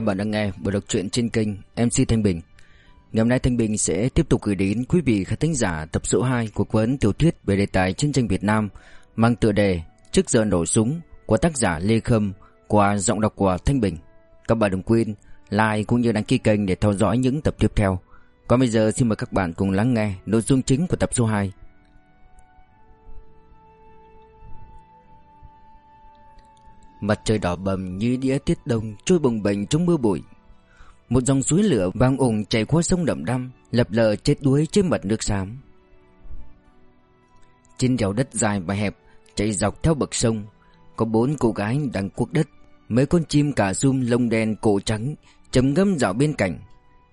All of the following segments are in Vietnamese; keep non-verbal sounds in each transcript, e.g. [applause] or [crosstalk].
Các bạn đang nghe buổi đọc truyện trên kênh MC Thanh Bình. Ngày hôm nay Thanh Bình sẽ tiếp tục gửi đến quý vị khán thính giả tập số 2 của cuốn tiểu thuyết về đề tài chiến tranh Việt Nam, mang tựa đề Trước giờ nổ súng của tác giả Lê Khâm qua giọng đọc của Thanh Bình. Các bạn đừng quên like cũng như đăng ký kênh để theo dõi những tập tiếp theo. Còn bây giờ xin mời các bạn cùng lắng nghe nội dung chính của tập số 2. Mặt trời đỏ bầm như đĩa tiết đông trôi bồng bềnh trong mưa bụi. Một dòng suối lửa vang ủng chảy qua sông đậm đăm, lập lờ chết đuối trên mặt nước xám. Trên đèo đất dài và hẹp, chạy dọc theo bậc sông, có bốn cô gái đang cuốc đất. Mấy con chim cả zoom lông đen cổ trắng chấm ngâm dạo bên cạnh.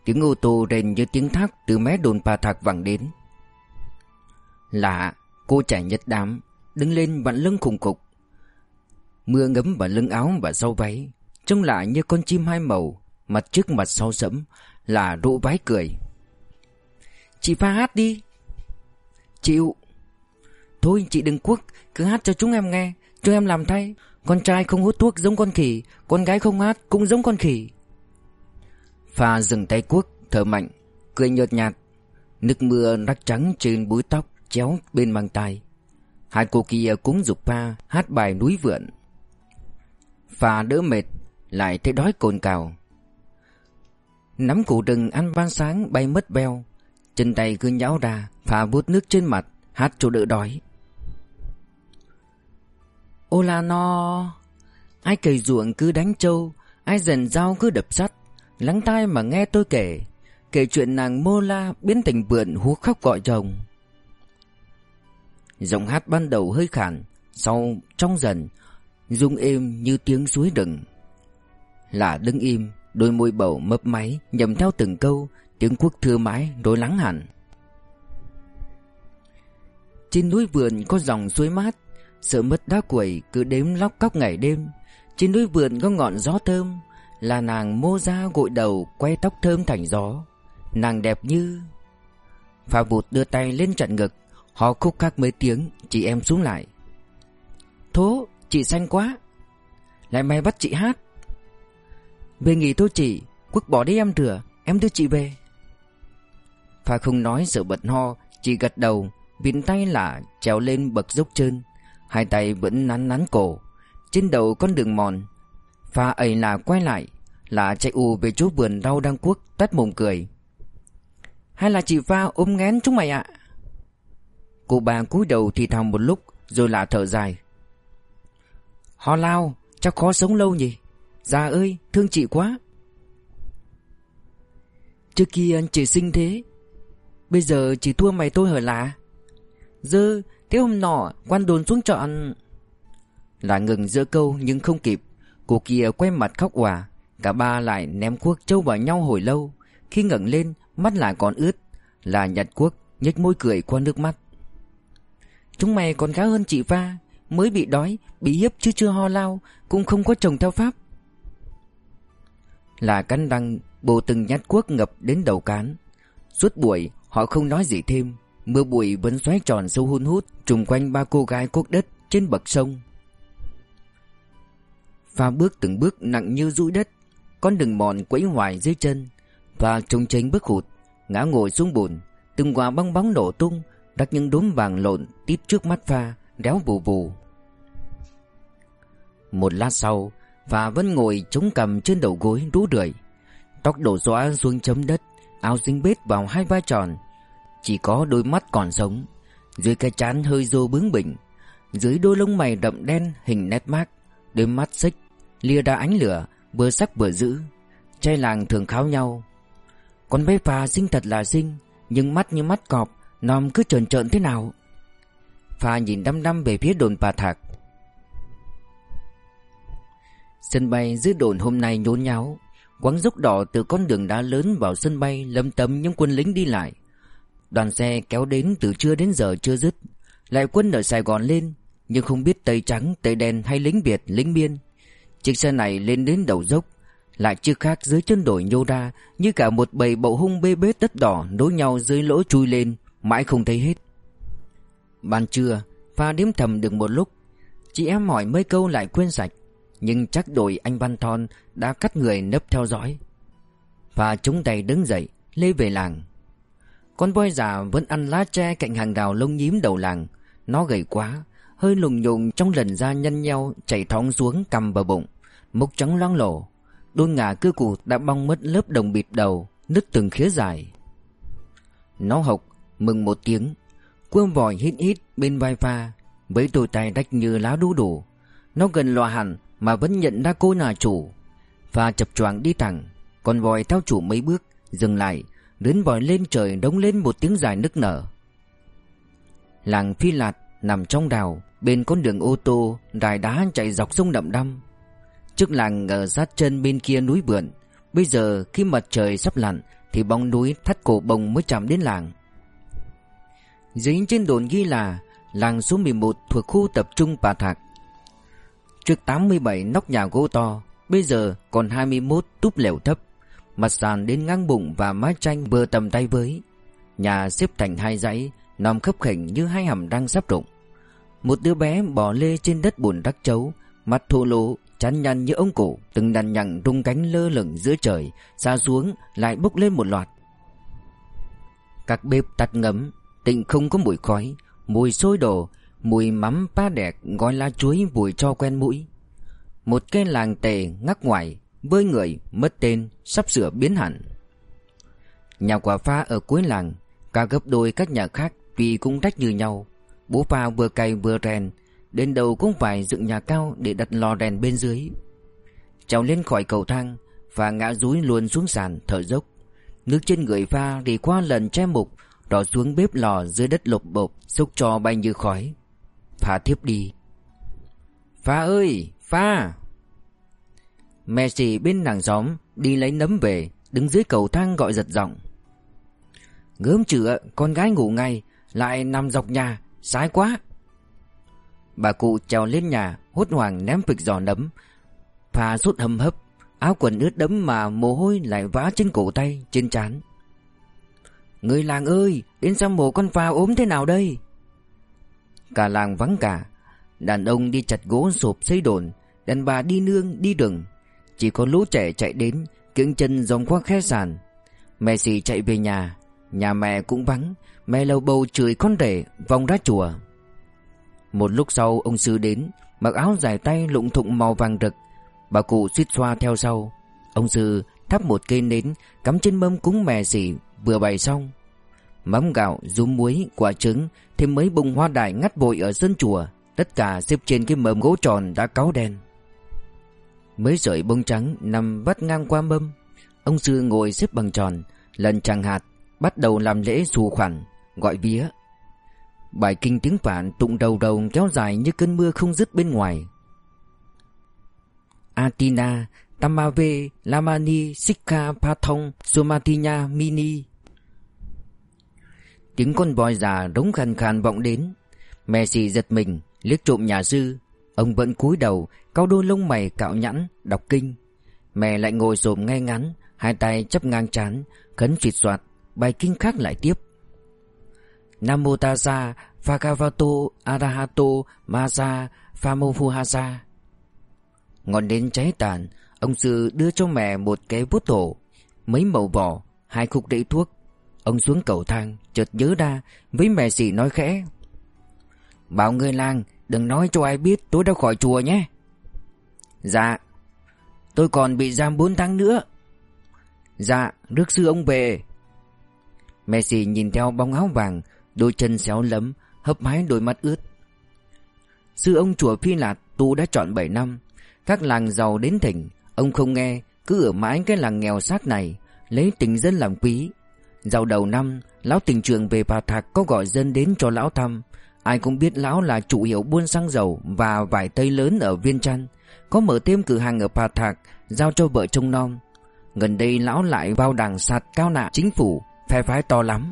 Tiếng ô tô rền như tiếng thác từ mé đồn pa thạc vẳng đến. Lạ, cô trẻ nhất đám, đứng lên vặn lưng khủng cục. Mưa ngấm vào lưng áo và sau váy, Trông lại như con chim hai màu, Mặt trước mặt sau sẫm, Là rỗ vái cười. Chị pha hát đi. Chịu Thôi, chị đừng cuốc, Cứ hát cho chúng em nghe chúng em làm thay. Con trai không hút thuốc giống con khỉ, Con gái không hát cũng giống con khỉ. Pha dừng tay cuốc, Thở mạnh, Cười nhợt nhạt. Nước mưa rắc trắng trên búi tóc Chéo bên mang tay Hai cô kia cũng dục pha Hát bài núi vượn. Phà đỡ mệt, Lại thấy đói cồn cào. Nắm củ rừng ăn ban sáng bay mất beo Chân tay cứ nhão ra Phà bút nước trên mặt, Hát cho đỡ đói. Ô la no, Ai cày ruộng cứ đánh trâu, Ai dần dao cứ đập sắt. Lắng tai mà nghe tôi kể Kể chuyện nàng Mô La biến thành vượn hú khóc gọi chồng. Giọng hát ban đầu hơi khản Sau trong dần Rung êm như tiếng suối rừng Lạ đứng im, Đôi môi bầu mấp máy, Nhầm theo từng câu, Tiếng quốc thưa mãi rồi lắng hẳn. Trên núi vườn có dòng suối mát, Sợ mất đá quẩy cứ đếm lóc cóc ngày đêm. Trên núi vườn có ngọn gió thơm, Là nàng mô ra gội đầu Quay tóc thơm thành gió. Nàng đẹp như Phà vụt đưa tay lên trận ngực Họ khúc khắc mấy tiếng, Chị em xuống lại. Thố Chị xanh quá. Lại mày bắt chị hát. Về nghỉ thôi chị, Quốc bỏ đi em rửa, Em đưa chị về. Pha không nói sợ bật ho, Chị gật đầu, Vịn tay là trèo lên bậc dốc trơn, Hai tay vẫn nắn nắn cổ. Trên đầu con đường mòn, Pha ấy là quay lại, Là chạy ù về chỗ vườn rau đang cuốc Tắt mồm cười. Hay là chị Pha ôm ngén chúng mày ạ? Cô bà cúi đầu thì thầm một lúc, Rồi là thở dài. Họ lao Chắc khó sống lâu nhỉ? Già ơi, thương chị quá. Trước kia chị sinh thế, Bây giờ chỉ thua mày tôi hở lạ? Dơ, Thế hôm nọ quan đồn xuống chọn Là ngừng giữa câu nhưng không kịp. Cô kia quay mặt khóc hòa Cả ba lại ném cuốc trâu vào nhau hồi lâu. Khi ngẩng lên, Mắt lại còn ướt. Là nhặt cuốc, nhếch môi cười qua nước mắt. Chúng mày còn khá hơn chị pha. Mới bị đói, Bị hiếp chứ chưa ho lao, Cũng không có chồng theo pháp. Là cắn răng, Bồ từng nhát cuốc ngập đến đầu cán. Suốt buổi, họ không nói gì thêm. Mưa bụi vẫn xoáy tròn sâu hun hút Trùng quanh ba cô gái cuốc đất Trên bậc sông. Pha bước từng bước nặng như rũi đất, Con đường mòn quẫy hoài dưới chân, Và trông chênh bước hụt, Ngã ngồi xuống bùn, Từng quả bong bóng nổ tung Đặt những đốm vàng lộn tít trước mắt pha Đéo vù vù Một lát sau Và vẫn ngồi chống cằm trên đầu gối rú rượi. Tóc đổ xóa xuống chấm đất, Áo dính bết vào hai vai tròn. Chỉ có đôi mắt còn sống. Dưới cái chán hơi rô bướng bỉnh. Dưới đôi lông mày đậm đen hình nét mát. Đôi mắt xích, Lia ra ánh lửa, Vừa sắc vừa dữ. Trai làng thường kháo nhau. Con bé phà xinh thật là xinh, Nhưng mắt như mắt cọp Nòm cứ trợn trợn thế nào? Pha nhìn đăm đăm về phía đồn Bà Thạc. Sân bay dưới đồn hôm nay nhốn nháo Quáng dốc đỏ từ con đường đá lớn vào sân bay lâm tấm những quân lính đi lại. Đoàn xe kéo đến từ trưa đến giờ chưa dứt Lại quân ở Sài Gòn lên Nhưng không biết Tây Trắng, Tây Đen hay lính Việt, lính Biên. Chiếc xe này lên đến đầu dốc Lại chưa khác dưới chân đồi nhô ra Như cả một bầy bậu hung bê bết đất đỏ Nối nhau dưới lỗ chui lên Mãi không thấy hết. Ban trưa, Pha điếm thầm được một lúc. Chị em hỏi mấy câu lại quên sạch, Nhưng chắc đổi anh Văn Thon đã cắt người nấp theo dõi. Và chúng tay đứng dậy, Lê về làng. Con voi già vẫn ăn lá tre cạnh hàng đào lông nhím đầu làng. Nó gầy quá, Hơi lùng nhùng trong lần da nhăn nheo Chảy thóng xuống cầm vào bụng, Mốc trắng loang lổ. Đôi ngà cưa cụ đã bong mất lớp đồng bịt đầu, Nứt từng khía dài. Nó hộc, Mừng một tiếng Quân vòi hít hít bên vai pha, Với đôi tay đách như lá đu đủ. Nó gần lòa hẳn Mà vẫn nhận ra cô là chủ. Pha chập choạng đi thẳng Còn vòi theo chủ mấy bước, Dừng lại Đến vòi lên trời đống lên một tiếng dài nức nở. Làng Phi Lạt nằm trong đào Bên con đường ô tô Đài đá chạy dọc sông Đậm Đăm. Trước làng ở sát chân bên kia núi vườn Bây giờ khi mặt trời sắp lặn Thì bóng núi thắt cổ bồng mới chạm đến làng. Giấy trên đồn ghi là Làng số 11 thuộc khu tập trung Bà Thạc. Trước 87 nóc nhà gỗ to, Bây giờ còn 21 túp lều thấp, Mặt sàn đến ngang bụng và mái tranh vừa tầm tay với. Nhà xếp thành hai dãy, Nằm khấp khỉnh như hai hầm đang sắp rụng Một đứa bé bò lê trên đất bùn đắc chấu, Mặt thô lỗ, chán nhăn như ông cổ, Từng đàn nhằng rung cánh lơ lửng giữa trời, Xa xuống lại bốc lên một loạt. Các bếp tắt ngấm Tịnh không có mùi khói, Mùi sôi đổ, Mùi mắm pa đẹt gói lá chuối vùi cho quen mũi. Một cái làng tề ngắc ngoài Với người, mất tên, Sắp sửa biến hẳn. Nhà quả pha ở cuối làng, Cả gấp đôi các nhà khác Vì cũng tách như nhau. Bố pha vừa cày vừa rèn, Đến đầu cũng phải dựng nhà cao Để đặt lò rèn bên dưới. Trèo lên khỏi cầu thang Và ngã rúi luôn xuống sàn thở dốc. Nước trên người pha đi qua lần che mục Đỏ xuống bếp lò dưới đất lục bộp, Xúc cho bay như khói. Phá tiếp đi. Pha ơi Pha Mẹ bên nàng xóm Đi lấy nấm về, Đứng dưới cầu thang gọi giật giọng. Gớm chữa con gái ngủ ngay, Lại nằm dọc nhà, Sái quá. Bà cụ trèo lên nhà, Hốt hoảng ném phịch giò nấm. Pha sốt hầm hấp, Áo quần ướt đẫm mà mồ hôi lại vã trên cổ tay, Trên trán. Người làng ơi Đến xem mồ con pha ốm thế nào đây? Cả làng vắng cả. Đàn ông đi chặt gỗ sộp xây đồn, Đàn bà đi nương, đi rừng Chỉ có lũ trẻ chạy đến, Kiếng chân dòng qua khe sàn. Mẹ xì chạy về nhà Nhà mẹ cũng vắng. Mẹ lầu bầu chửi con rể, vòng ra chùa. Một lúc sau, ông sư đến, Mặc áo dài tay lụng thụng màu vàng rực. Bà cụ suýt xoa theo sau. Ông sư thắp một cây nến, Cắm trên mâm cúng mẹ xì vừa bày xong Mắm gạo, rúm muối, quả trứng Thêm mấy bông hoa đại ngắt vội ở sân chùa. Tất cả xếp trên cái mâm gỗ tròn đã cáo đen. Mấy sợi bông trắng nằm vắt ngang qua mâm Ông sư ngồi xếp bằng tròn Lần chẳng hạt Bắt đầu làm lễ xù khoản Gọi vía. Bài kinh tiếng phản tụng đầu đầu kéo dài như cơn mưa không dứt bên ngoài. Atina, Tamave, Lamani, Sikha, Pathong, sumatinya Mini. Tiếng con voi già rống khàn khàn vọng đến. Messi giật mình liếc trộm nhà sư. Ông vẫn cúi đầu Cao đôi lông mày cạo nhẵn Đọc kinh. Mẹ lại ngồi xổm ngay ngắn Hai tay chấp ngang chán Khấn trịt soạt Bài kinh khác lại tiếp. Nam Mô Phagavato Arahato Masa Phamofuhasa Ngọn đến cháy tàn Ông sư đưa cho mẹ một cái bút thổ, Mấy màu vỏ Hai khúc đĩa thuốc. Ông xuống cầu thang chợt nhớ ra Với mẹ xỉ nói khẽ. Bảo người làng đừng nói cho ai biết tôi đã khỏi chùa nhé. Dạ Tôi còn bị giam 4 tháng nữa. Dạ Rước sư ông về. Messi nhìn theo bóng áo vàng Đôi chân xéo lấm Hấp mái đôi mắt ướt. Sư ông chùa Phi Lạt tu đã chọn 7 năm Các làng giàu đến thỉnh Ông không nghe, Cứ ở mãi cái làng nghèo xác này, Lấy tình dân làm quý. Dạo đầu năm, Lão tỉnh trường về Bà Thạc có gọi dân đến cho lão thăm. Ai cũng biết lão là chủ hiệu buôn xăng dầu Và vải tây lớn ở Viên Trăn. Có mở thêm cửa hàng ở Bà Thạc, Giao cho vợ trông non Gần đây lão lại vào đảng sạt cao nạ chính phủ, Phe phái to lắm.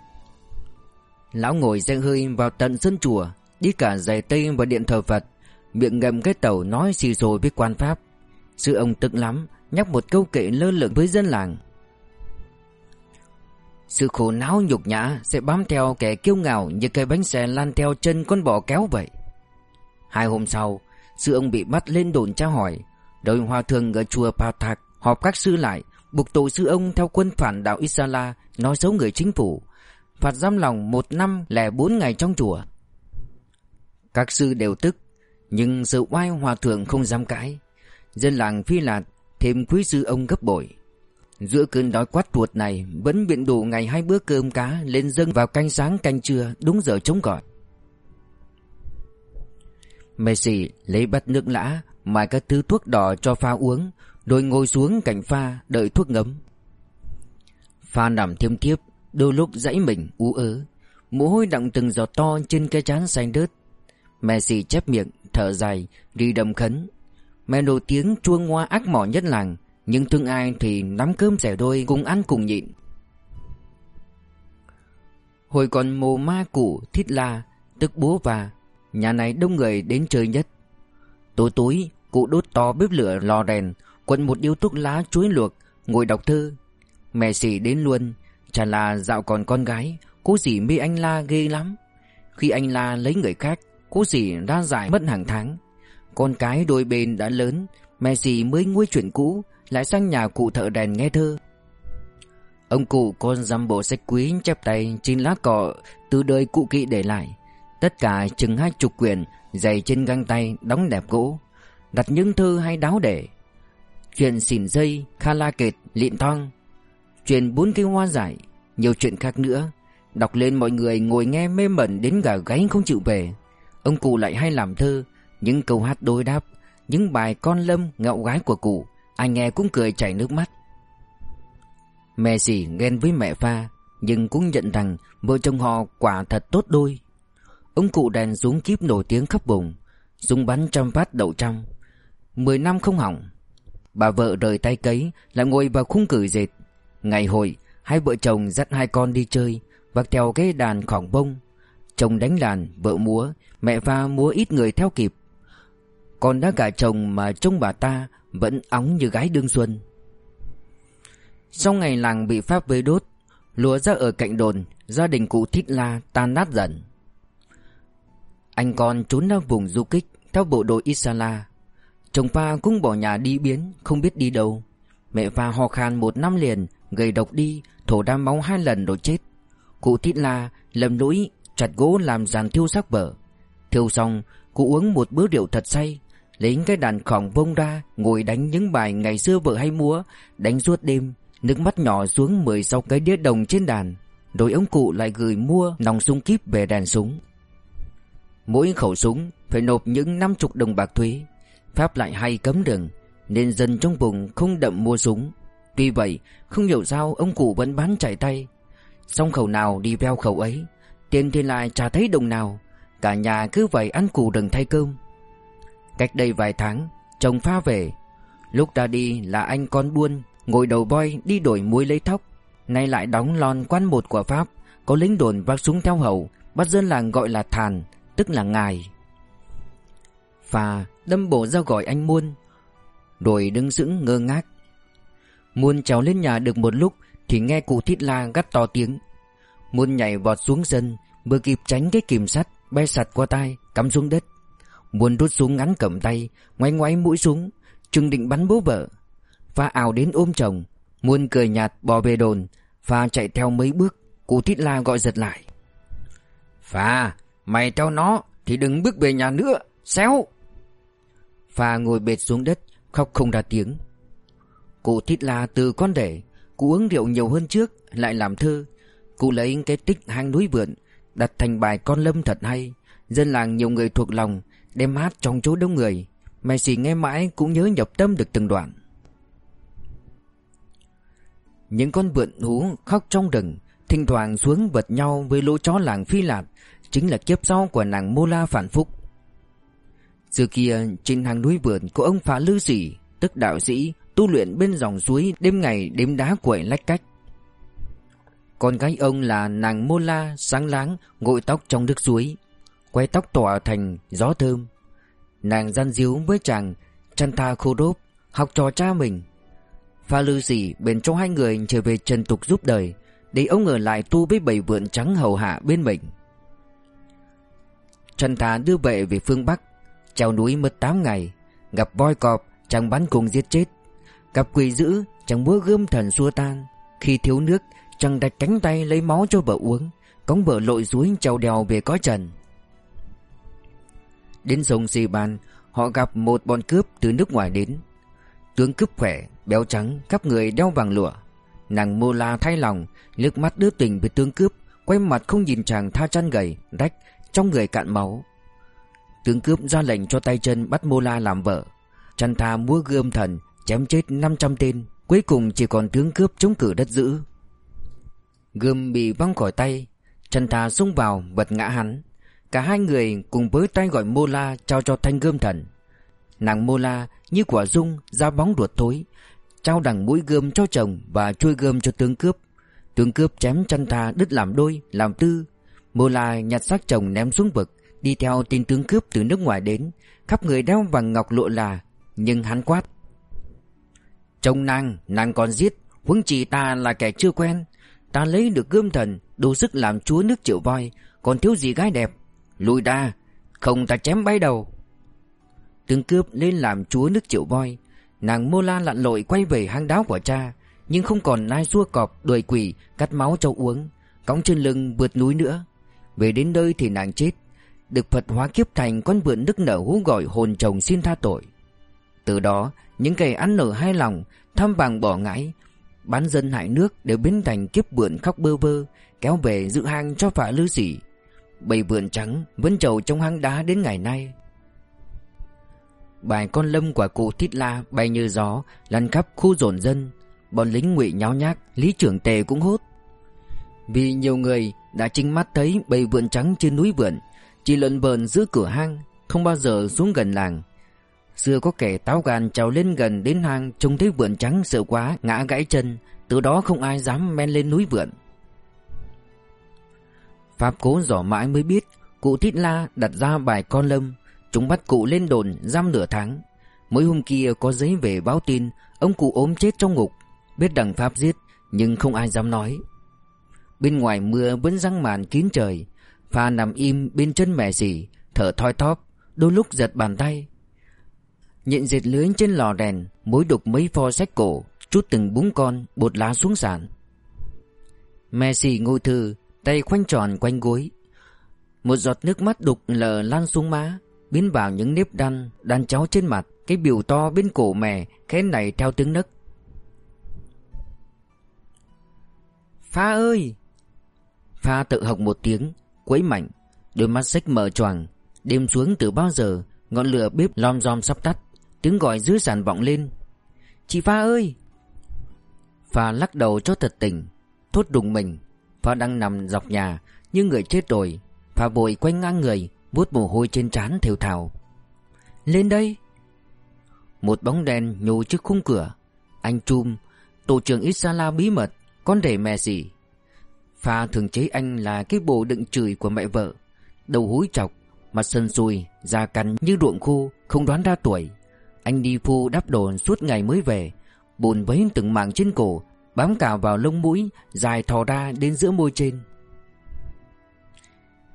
Lão ngồi xe hơi vào tận sân chùa, Đi cả giày tây và điện thờ Phật. Miệng ngầm cái tàu nói xì xồ với quan pháp. Sư ông tức lắm, Nhắc một câu kệ lơ lửng với dân làng. Sự khổ não nhục nhã Sẽ bám theo kẻ kiêu ngạo Như cây bánh xe lan theo chân con bò kéo vậy. Hai hôm sau, Sư ông bị bắt lên đồn tra hỏi Đội hòa thượng ở chùa Pa Thạc họp các sư lại, Buộc tội sư ông theo quân phản đạo Isala Nói xấu người chính phủ, Phạt giam lòng một năm lẻ bốn ngày trong chùa. Các sư đều tức, Nhưng sự oai hòa thượng không dám cãi. Dân làng phi lạt, Thêm quý sư ông gấp bội. Giữa cơn đói quát ruột này, Vẫn biện đủ ngày hai bữa cơm cá Lên dâng vào canh sáng canh trưa Đúng giờ chống gọi Messi lấy bát nước lã, Mài các thứ thuốc đỏ cho pha uống, Rồi ngồi xuống cạnh pha Đợi thuốc ngấm. Pha nằm thiêm thiếp, Đôi lúc dãy mình ú ớ. Mồ hôi đọng từng giọt to trên cái trán xanh đớt. Messi chép miệng, Thở dài Đi đầm khấn. Mẹ nổi tiếng chuông hoa ác mỏ nhất làng, Nhưng thương ai thì nắm cơm rẻ đôi Cùng ăn cùng nhịn. Hồi còn mồ ma cụ Thiết La, Tức bố và, Nhà này đông người đến chơi nhất. Tối tối, Cụ đốt to bếp lửa lò đèn quấn một điếu thuốc lá chuối luộc, Ngồi đọc thơ Mẹ xỉ đến luôn, Chả là dạo còn con gái Cô dì mê anh La ghê lắm. Khi anh La lấy người khác Cô dì ra giải mất hàng tháng. Con cái đôi bên đã lớn Mẹ dì mới nguôi chuyện cũ Lại sang nhà cụ thợ đèn nghe thơ Ông cụ con dăm bộ sách quý chép tay trên lá cọ từ đời cụ kỵ để lại. Tất cả chừng hai chục quyển, dày trên găng tay, đóng đẹp gỗ. Đặt những thư hay đáo để. Chuyện xỉn dây, kha la kệt, lịn thong. Chuyện bốn cây hoa giải, nhiều chuyện khác nữa. Đọc lên mọi người ngồi nghe mê mẩn đến gà gáy không chịu về. Ông cụ lại hay làm thơ, những câu hát đối đáp, những bài con lâm ngạo gái của cụ. anh nghe cũng cười chảy nước mắt. Mẹ dì ghen với mẹ pha Nhưng cũng nhận rằng Vợ chồng họ quả thật tốt đôi Ông cụ đèn xuống kíp nổi tiếng khắp vùng dùng bắn trăm phát đậu trăm Mười năm không hỏng Bà vợ rời tay cấy Lại ngồi vào khung cử dệt Ngày hội Hai vợ chồng dắt hai con đi chơi Vác theo cái đàn khỏng bông Chồng đánh đàn, vợ múa Mẹ pha múa ít người theo kịp còn đã cả chồng mà trông bà ta Vẫn óng như gái đương xuân. Sau ngày làng bị Pháp vây đốt, Lúa ra ở cạnh đồn, Gia đình cụ Thích La tan nát dần. Anh con trốn ra vùng du kích Theo bộ đội Isala. Chồng pha cũng bỏ nhà đi biến, Không biết đi đâu. Mẹ pha ho khan một năm liền, Gầy độc đi, Thổ đam máu hai lần rồi chết. Cụ Thích La lầm lũi, Chặt gỗ làm giàn thiêu xác vợ. Thiêu xong, Cụ uống một bữa rượu thật say Lấy cái đàn khổng vông ra, Ngồi đánh những bài ngày xưa vợ hay múa, Đánh suốt đêm, Nước mắt nhỏ xuống mười sau cái đĩa đồng trên đàn. Rồi ông cụ lại gửi mua nòng súng kíp về đàn súng. Mỗi khẩu súng phải nộp những năm chục đồng bạc thuế. Pháp lại hay cấm đường, Nên dân trong vùng không đậm mua súng. Tuy vậy, không hiểu sao ông cụ vẫn bán chạy tay. Xong khẩu nào đi veo khẩu ấy, Tiền thì lại chả thấy đồng nào. Cả nhà cứ vậy ăn củ đừng thay cơm. Cách đây vài tháng, Chồng pha về. Lúc ra đi là anh con buôn, Ngồi đầu voi đi đổi muối lấy thóc. Nay lại đóng lon quan một của Pháp, Có lính đồn vác súng theo hậu Bắt dân làng gọi là thàn, Tức là ngài. Phà đâm bổ ra gọi anh Muôn, Rồi đứng sững ngơ ngác. Muôn trèo lên nhà được một lúc Thì nghe cụ thít la gắt to tiếng. Muôn nhảy vọt xuống sân, Vừa kịp tránh cái kìm sắt, Bay sạt qua tay Cắm xuống đất. Muôn rút súng ngắn cầm tay Ngoáy ngoáy mũi súng Chừng định bắn bố vợ. Pha ảo đến ôm chồng Muôn cười nhạt bỏ về đồn, Pha chạy theo mấy bước, Cụ thít La gọi giật lại. Pha, Mày theo nó, Thì đừng bước về nhà nữa, Xéo. Pha ngồi bệt xuống đất, Khóc không ra tiếng. Cụ thít La từ con đẻ, Cụ uống rượu nhiều hơn trước, Lại làm thơ. Cụ lấy cái tích hang núi vượn, Đặt thành bài con lâm thật hay. Dân làng nhiều người thuộc lòng đêm hát trong chỗ đông người Messi nghe mãi cũng nhớ nhập tâm được từng đoạn. Những con vượn hú khóc trong rừng, Thỉnh thoảng xuống vật nhau với lũ chó làng phi lạt Chính là kiếp sau của nàng Mô La phản phúc. Xưa kia, trên hàng núi vườn của ông Phá Lư Sỉ Tức đạo sĩ, tu luyện bên dòng suối đêm ngày đếm đá quậy lách cách. Con gái ông là nàng Mô La, sáng láng gội tóc trong nước suối. Quay tóc tỏa thành gió thơm. Nàng gian díu với chàng, chăn tha khô đốp, Học trò cha mình. Pha lư sĩ bên trong hai người trở về trần tục giúp đời, Để ông ở lại tu với bầy vượn trắng hầu hạ bên mình. Trần Thà đưa vệ về phương Bắc Trèo núi mất 8 ngày, Gặp voi cọp, Chàng bắn cùng giết chết. Gặp quỷ dữ, Chàng múa gươm thần xua tan. Khi thiếu nước, Chàng đặt cánh tay lấy máu cho vợ uống, Cống vợ lội suối trèo đèo về có trần. Đến sông Sì Ban Họ gặp một bọn cướp từ nước ngoài đến. Tướng cướp khỏe, béo trắng, khắp người đeo vàng lụa. Nàng mô la thay lòng Nước mắt đứa tình với tướng cướp Quay mặt không nhìn chàng tha chăn gầy Rách, trong người cạn máu. Tướng cướp ra lệnh cho tay chân bắt mô la làm vợ. Chăn tha múa gươm thần Chém chết 500 tên Cuối cùng chỉ còn tướng cướp chống cử đất giữ Gươm bị văng khỏi tay Chăn tha xông vào bật ngã hắn. Cả hai người cùng với tay gọi mô la Trao cho thanh gươm thần. Nàng mô la như quả dung ra bóng ruột thối Trao đằng mũi gươm cho chồng Và chui gươm cho tướng cướp. Tướng cướp chém chăn tha đứt làm đôi Làm tư. Mô la nhặt xác chồng ném xuống vực Đi theo tin tướng cướp từ nước ngoài đến Khắp người đeo vàng ngọc lộ là Nhưng hắn quát. Chồng nàng, nàng còn giết Huống chỉ ta là kẻ chưa quen. Ta lấy được gươm thần Đủ sức làm chúa nước triệu voi Còn thiếu gì gái đẹp. Lùi ra, Không ta chém bay đầu. Tướng cướp lên làm chúa nước triệu voi, Nàng mô la lặn lội quay về hang đáo của cha, Nhưng không còn ai xua cọp, đuổi quỷ, Cắt máu cho uống, Cõng trên lưng vượt núi nữa. Về đến nơi thì nàng chết. Được Phật hóa kiếp thành con vượn đức nở hú gọi hồn chồng xin tha tội. Từ đó, những kẻ ăn nở hai lòng, Tham vàng bỏ ngãi, Bán dân hại nước đều biến thành kiếp vượn khóc bơ vơ, Kéo về dự hang cho phả lư sĩ. Bầy vượn trắng vẫn trầu trong hang đá đến ngày nay. Bài con lâm quả cụ Thít La bay như gió, Lăn khắp khu dồn dân. Bọn lính ngụy nháo nhác, Lý trưởng tề cũng hốt. Vì nhiều người đã chính mắt thấy bầy vượn trắng trên núi vượn Chỉ lợn vờn giữa cửa hang, Không bao giờ xuống gần làng. Xưa có kẻ táo gan trèo lên gần đến hang, Trông thấy vượn trắng sợ quá, ngã gãy chân, Từ đó không ai dám men lên núi vượn Pháp cố dò mãi mới biết, Cụ Thít La đặt ra bài con lâm Chúng bắt cụ lên đồn giam nửa tháng. Mới hôm kia có giấy về báo tin, Ông cụ ốm chết trong ngục. Biết đằng Pháp giết, Nhưng không ai dám nói. Bên ngoài mưa vẫn răng màn kín trời. Pha nằm im bên chân mẹ dì, Thở thoi thóp, Đôi lúc giật bàn tay. Nhện dệt lưới trên lò đèn, Mối đục mấy pho sách cổ, Chút từng búng con, bột lá xuống sàn. Messi ngồi thư Tay khoanh tròn quanh gối. Một giọt nước mắt đục lờ lan xuống má, Biến vào những nếp đan Đan cháu trên mặt, Cái biểu to bên cổ mè Khẽ này theo tiếng nấc. Pha ơi! Pha tự học một tiếng, Quấy mạnh, Đôi mắt sách mở choàng. Đêm xuống từ bao giờ, Ngọn lửa bếp lom rom sắp tắt, Tiếng gọi dưới sàn vọng lên. Chị Pha ơi! Pha lắc đầu cho thật tỉnh, Thốt đùng mình. Pha đang nằm dọc nhà, Như người chết rồi. Pha vội quanh ngang người, vuốt mồ hôi trên trán thều thào. Lên đây. Một bóng đen nhô trước khung cửa. Anh Chum Tổ trưởng Isala bí mật, Con rể mẹ gì? Pha thường chế anh là cái bộ đựng chửi của mẹ vợ. Đầu húi chọc, Mặt sân sùi, Da cằn như ruộng khô, Không đoán ra tuổi. Anh đi phu đắp đồ suốt ngày mới về, Bồn vấy từng mảng trên cổ Bám cả vào lông mũi, Dài thò ra đến giữa môi trên.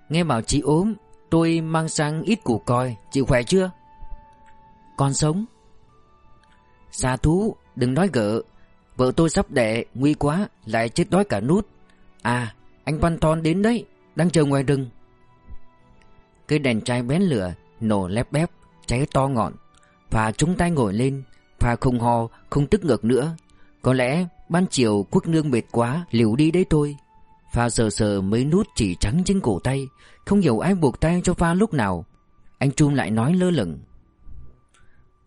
Nghe bảo chị ốm, Tôi mang sang ít củ coi Chị khỏe chưa? Con sống. Xa thú, đừng nói gỡ, Vợ tôi sắp đẻ, nguy quá, Lại chết đói cả nút. À anh Văn Thon đến đấy, Đang chờ ngoài rừng. Cây đèn chai bén lửa, Nổ lép bép, cháy to ngọn. Và chúng tay ngồi lên Và không ho, không tức ngược nữa. Có lẽ ban chiều quốc nương mệt quá, Liều đi đấy thôi. Pha sờ sờ mấy nút chỉ trắng trên cổ tay, Không hiểu ai buộc tay cho Pha lúc nào. Anh Trung lại nói lơ lửng.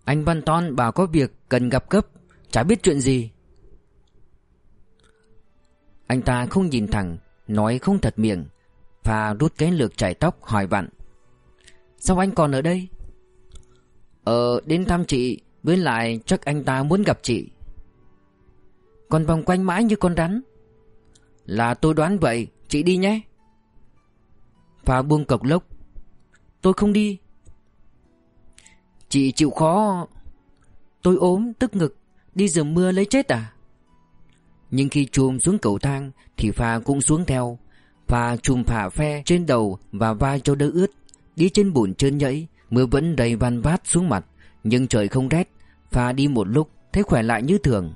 Anh Văn Ton bảo có việc cần gặp cấp Chả biết chuyện gì. Anh ta không nhìn thẳng, Nói không thật miệng. Pha rút cái lược chải tóc, hỏi vặn. Sao anh còn ở đây? Ờ đến thăm chị, Với lại chắc anh ta muốn gặp chị. Còn vòng quanh mãi như con rắn. Là tôi đoán vậy, Chị đi nhé. Phà buông cọc lốc. Tôi không đi. Chị chịu khó. Tôi ốm, tức ngực, Đi dầm mưa lấy chết à? Nhưng khi chùm xuống cầu thang, Thì Pha cũng xuống theo. Pha chùm phả phe trên đầu Và vai cho đỡ ướt. Đi trên bùn trơn nhẫy, Mưa vẫn đầy van vát xuống mặt. Nhưng trời không rét, Pha đi một lúc, Thấy khỏe lại như thường.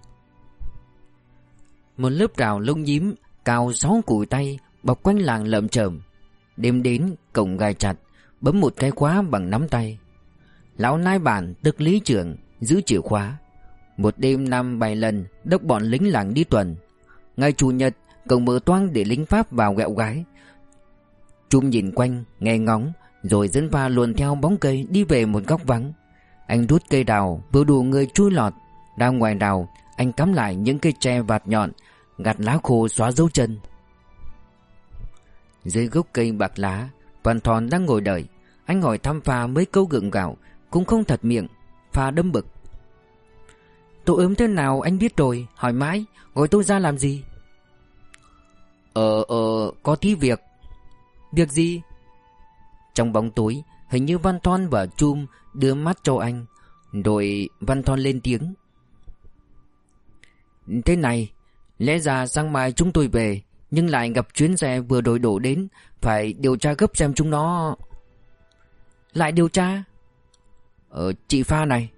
Một lớp rào lông nhím, Cao sáu cùi tay, Bọc quanh làng lợm chởm. Đêm đến, cổng gai chặt, Bấm một cái khóa bằng nắm tay. Lão nai bản tức lý trưởng, Giữ chìa khóa. Một đêm năm bảy lần, Đốc bọn lính làng đi tuần. Ngày chủ nhật, cổng mở toang để lính Pháp vào gẹo gái. Trung nhìn quanh, nghe ngóng, Rồi dẫn pha luồn theo bóng cây Đi về một góc vắng. Anh rút cây đào, vừa đủ người chui lọt. Ra ngoài đào, Anh cắm lại những cây tre vạt nhọn Gạt lá khô xóa dấu chân. Dưới gốc cây bạc lá Văn Thòn đang ngồi đợi. Anh hỏi thăm Pha mấy câu gượng gạo, Cũng không thật miệng, Pha đâm bực. Tôi ốm thế nào anh biết rồi, Hỏi mãi, Gọi tôi ra làm gì? Ờ ờ Có tí việc. Việc gì? Trong bóng tối, Hình như Văn Thon và Chum đưa mắt cho anh, Rồi Văn Thon lên tiếng. Thế này Lẽ ra sáng mai chúng tôi về, Nhưng lại gặp chuyến xe vừa đổi đổ đến, Phải điều tra gấp xem chúng nó. Lại điều tra? Ờ chị Pha này.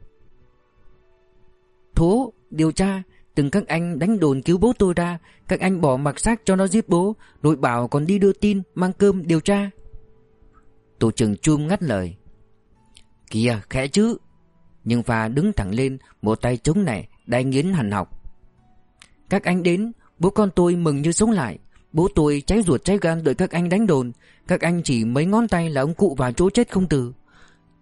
Thố, điều tra, Từng các anh đánh đồn cứu bố tôi ra, Các anh bỏ mặc xác cho nó giết bố Rồi bảo còn đi đưa tin, Mang cơm điều tra. Tổ trưởng chum ngắt lời. Kìa, khẽ chứ. Nhưng Pha đứng thẳng lên, Một tay chống này Đai nghiến hành học. Các anh đến, Bố con tôi mừng như sống lại. Bố tôi cháy ruột cháy gan đợi các anh đánh đồn. Các anh chỉ mấy ngón tay là ông cụ vào chỗ chết không từ.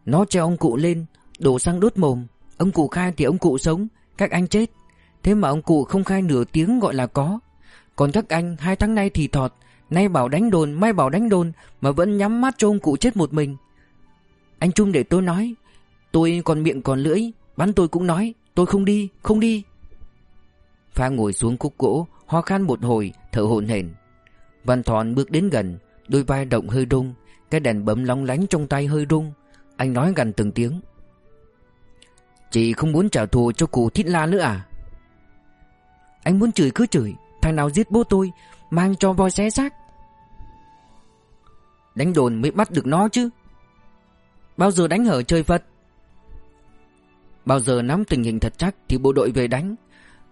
Nó treo ông cụ lên, Đổ xăng đốt mồm. Ông cụ khai thì ông cụ sống, Các anh chết. Thế mà ông cụ không khai nửa tiếng gọi là có. Còn các anh, hai tháng nay thì thọt. Nay bảo đánh đồn, mai bảo đánh đồn, Mà vẫn nhắm mắt cho ông cụ chết một mình. Anh Trung để tôi nói, Tôi còn miệng còn lưỡi, Bắn tôi cũng nói, Tôi không đi không đi. Pha ngồi xuống khúc gỗ, Ho khan một hồi, thở hổn hển. Văn Thọn bước đến gần, Đôi vai động hơi rung, Cái đèn bấm lóng lánh trong tay hơi rung. Anh nói gần từng tiếng. Chị không muốn trả thù cho cụ Thít La nữa à? Anh muốn chửi cứ chửi, Thằng nào giết bố tôi, Mang cho voi xé xác. Đánh đồn mới bắt được nó chứ. Bao giờ đánh hở chơi Phật? Bao giờ nắm tình hình thật chắc Thì bộ đội về đánh.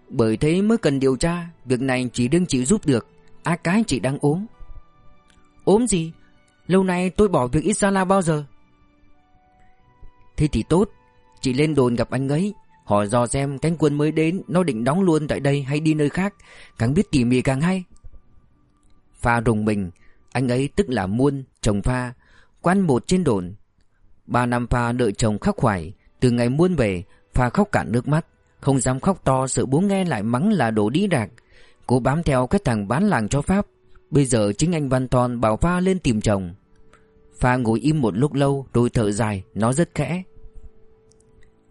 Bởi thế mới cần điều tra Việc này chỉ đương chị giúp được. Á cái chị đang ốm. Ốm gì? Lâu nay tôi bỏ việc Isala bao giờ? Thế thì tốt Chị lên đồn gặp anh ấy. Hỏi dò xem cánh quân mới đến Nó định đóng luôn tại đây hay đi nơi khác. Càng biết tỉ mỉ càng hay. Pha rùng mình Anh ấy tức là Muôn, chồng Pha Quan một trên đồn. Ba năm Pha đợi chồng khắc khoải Từ ngày Muôn về Pha khóc cả nước mắt. Không dám khóc to, sợ bố nghe lại mắng là đồ đi đạc. Cô bám theo cái thằng bán làng cho Pháp. Bây giờ chính anh Văn Toàn bảo Pha lên tìm chồng. Pha ngồi im một lúc lâu, Rồi thở dài, Nó rất khẽ.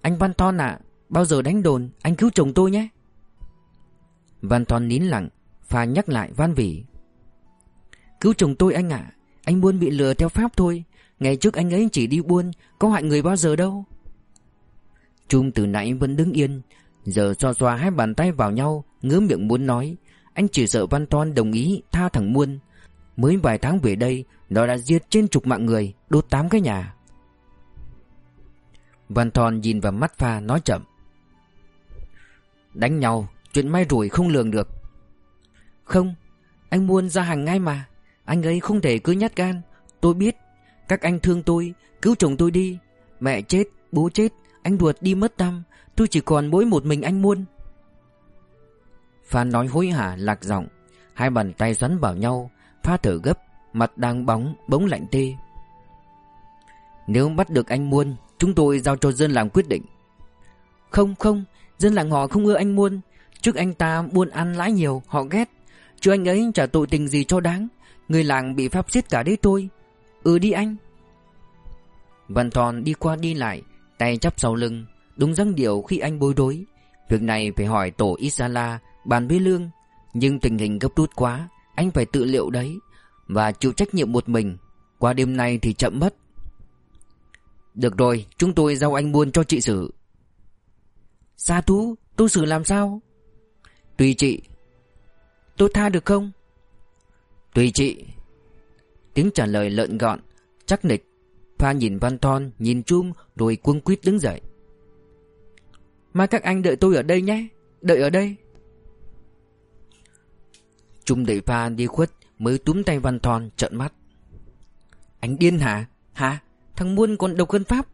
Anh Văn Toàn ạ, Bao giờ đánh đồn, Anh cứu chồng tôi nhé. Văn Toàn nín lặng, Pha nhắc lại van vỉ. Cứu chồng tôi anh ạ, Anh buôn bị lừa theo Pháp thôi. Ngày trước anh ấy chỉ đi buôn, Có hại người bao giờ đâu. Trung từ nãy vẫn đứng yên. Giờ xoa xoa hai bàn tay vào nhau, Ngứa miệng muốn nói. Anh chỉ sợ Văn Toan đồng ý, tha thằng Muôn. Mới vài tháng về đây, Nó đã giết trên chục mạng người, Đốt tám cái nhà. Văn Thon nhìn vào mắt pha, nói chậm. Đánh nhau, Chuyện may rủi không lường được. Không, Anh Muôn ra hàng ngay mà. Anh ấy không thể cứ nhát gan. Tôi biết, Các anh thương tôi, Cứu chồng tôi đi. Mẹ chết, Bố chết anh ruột đi mất tâm, Tôi chỉ còn mỗi một mình anh Muôn. Phan nói hối hả, lạc giọng. Hai bàn tay xoắn vào nhau, Pha thở gấp, Mặt đang bóng, bỗng lạnh tê. Nếu bắt được anh Muôn, Chúng tôi giao cho dân làng quyết định. Không không, Dân làng họ không ưa anh Muôn. Trước anh ta buôn ăn lãi nhiều, Họ ghét. Chứ anh ấy trả tội tình gì cho đáng. Người làng bị pháp giết cả đấy tôi. Ừ đi anh. Văn Thòn đi qua đi lại Tay chắp sau lưng, Đúng răng điệu khi anh bối rối. Việc này phải hỏi tổ Isala, Bàn với Lương. Nhưng tình hình gấp rút quá, Anh phải tự liệu đấy Và chịu trách nhiệm một mình. Qua đêm nay thì chậm mất. Được rồi, Chúng tôi giao anh buôn cho chị xử Sa thú Tôi xử làm sao? Tùy chị Tôi tha được không? Tùy chị Tiếng trả lời lợn gọn, Chắc nịch. Pha nhìn Văn Thon Nhìn Trung Rồi cuống quýt đứng dậy. Mà các anh đợi tôi ở đây nhé Đợi ở đây. Trung đẩy pha đi khuất Mới túm tay Văn Thon trợn mắt. Anh điên hả? Hả? Thằng Muôn còn độc hơn Pháp.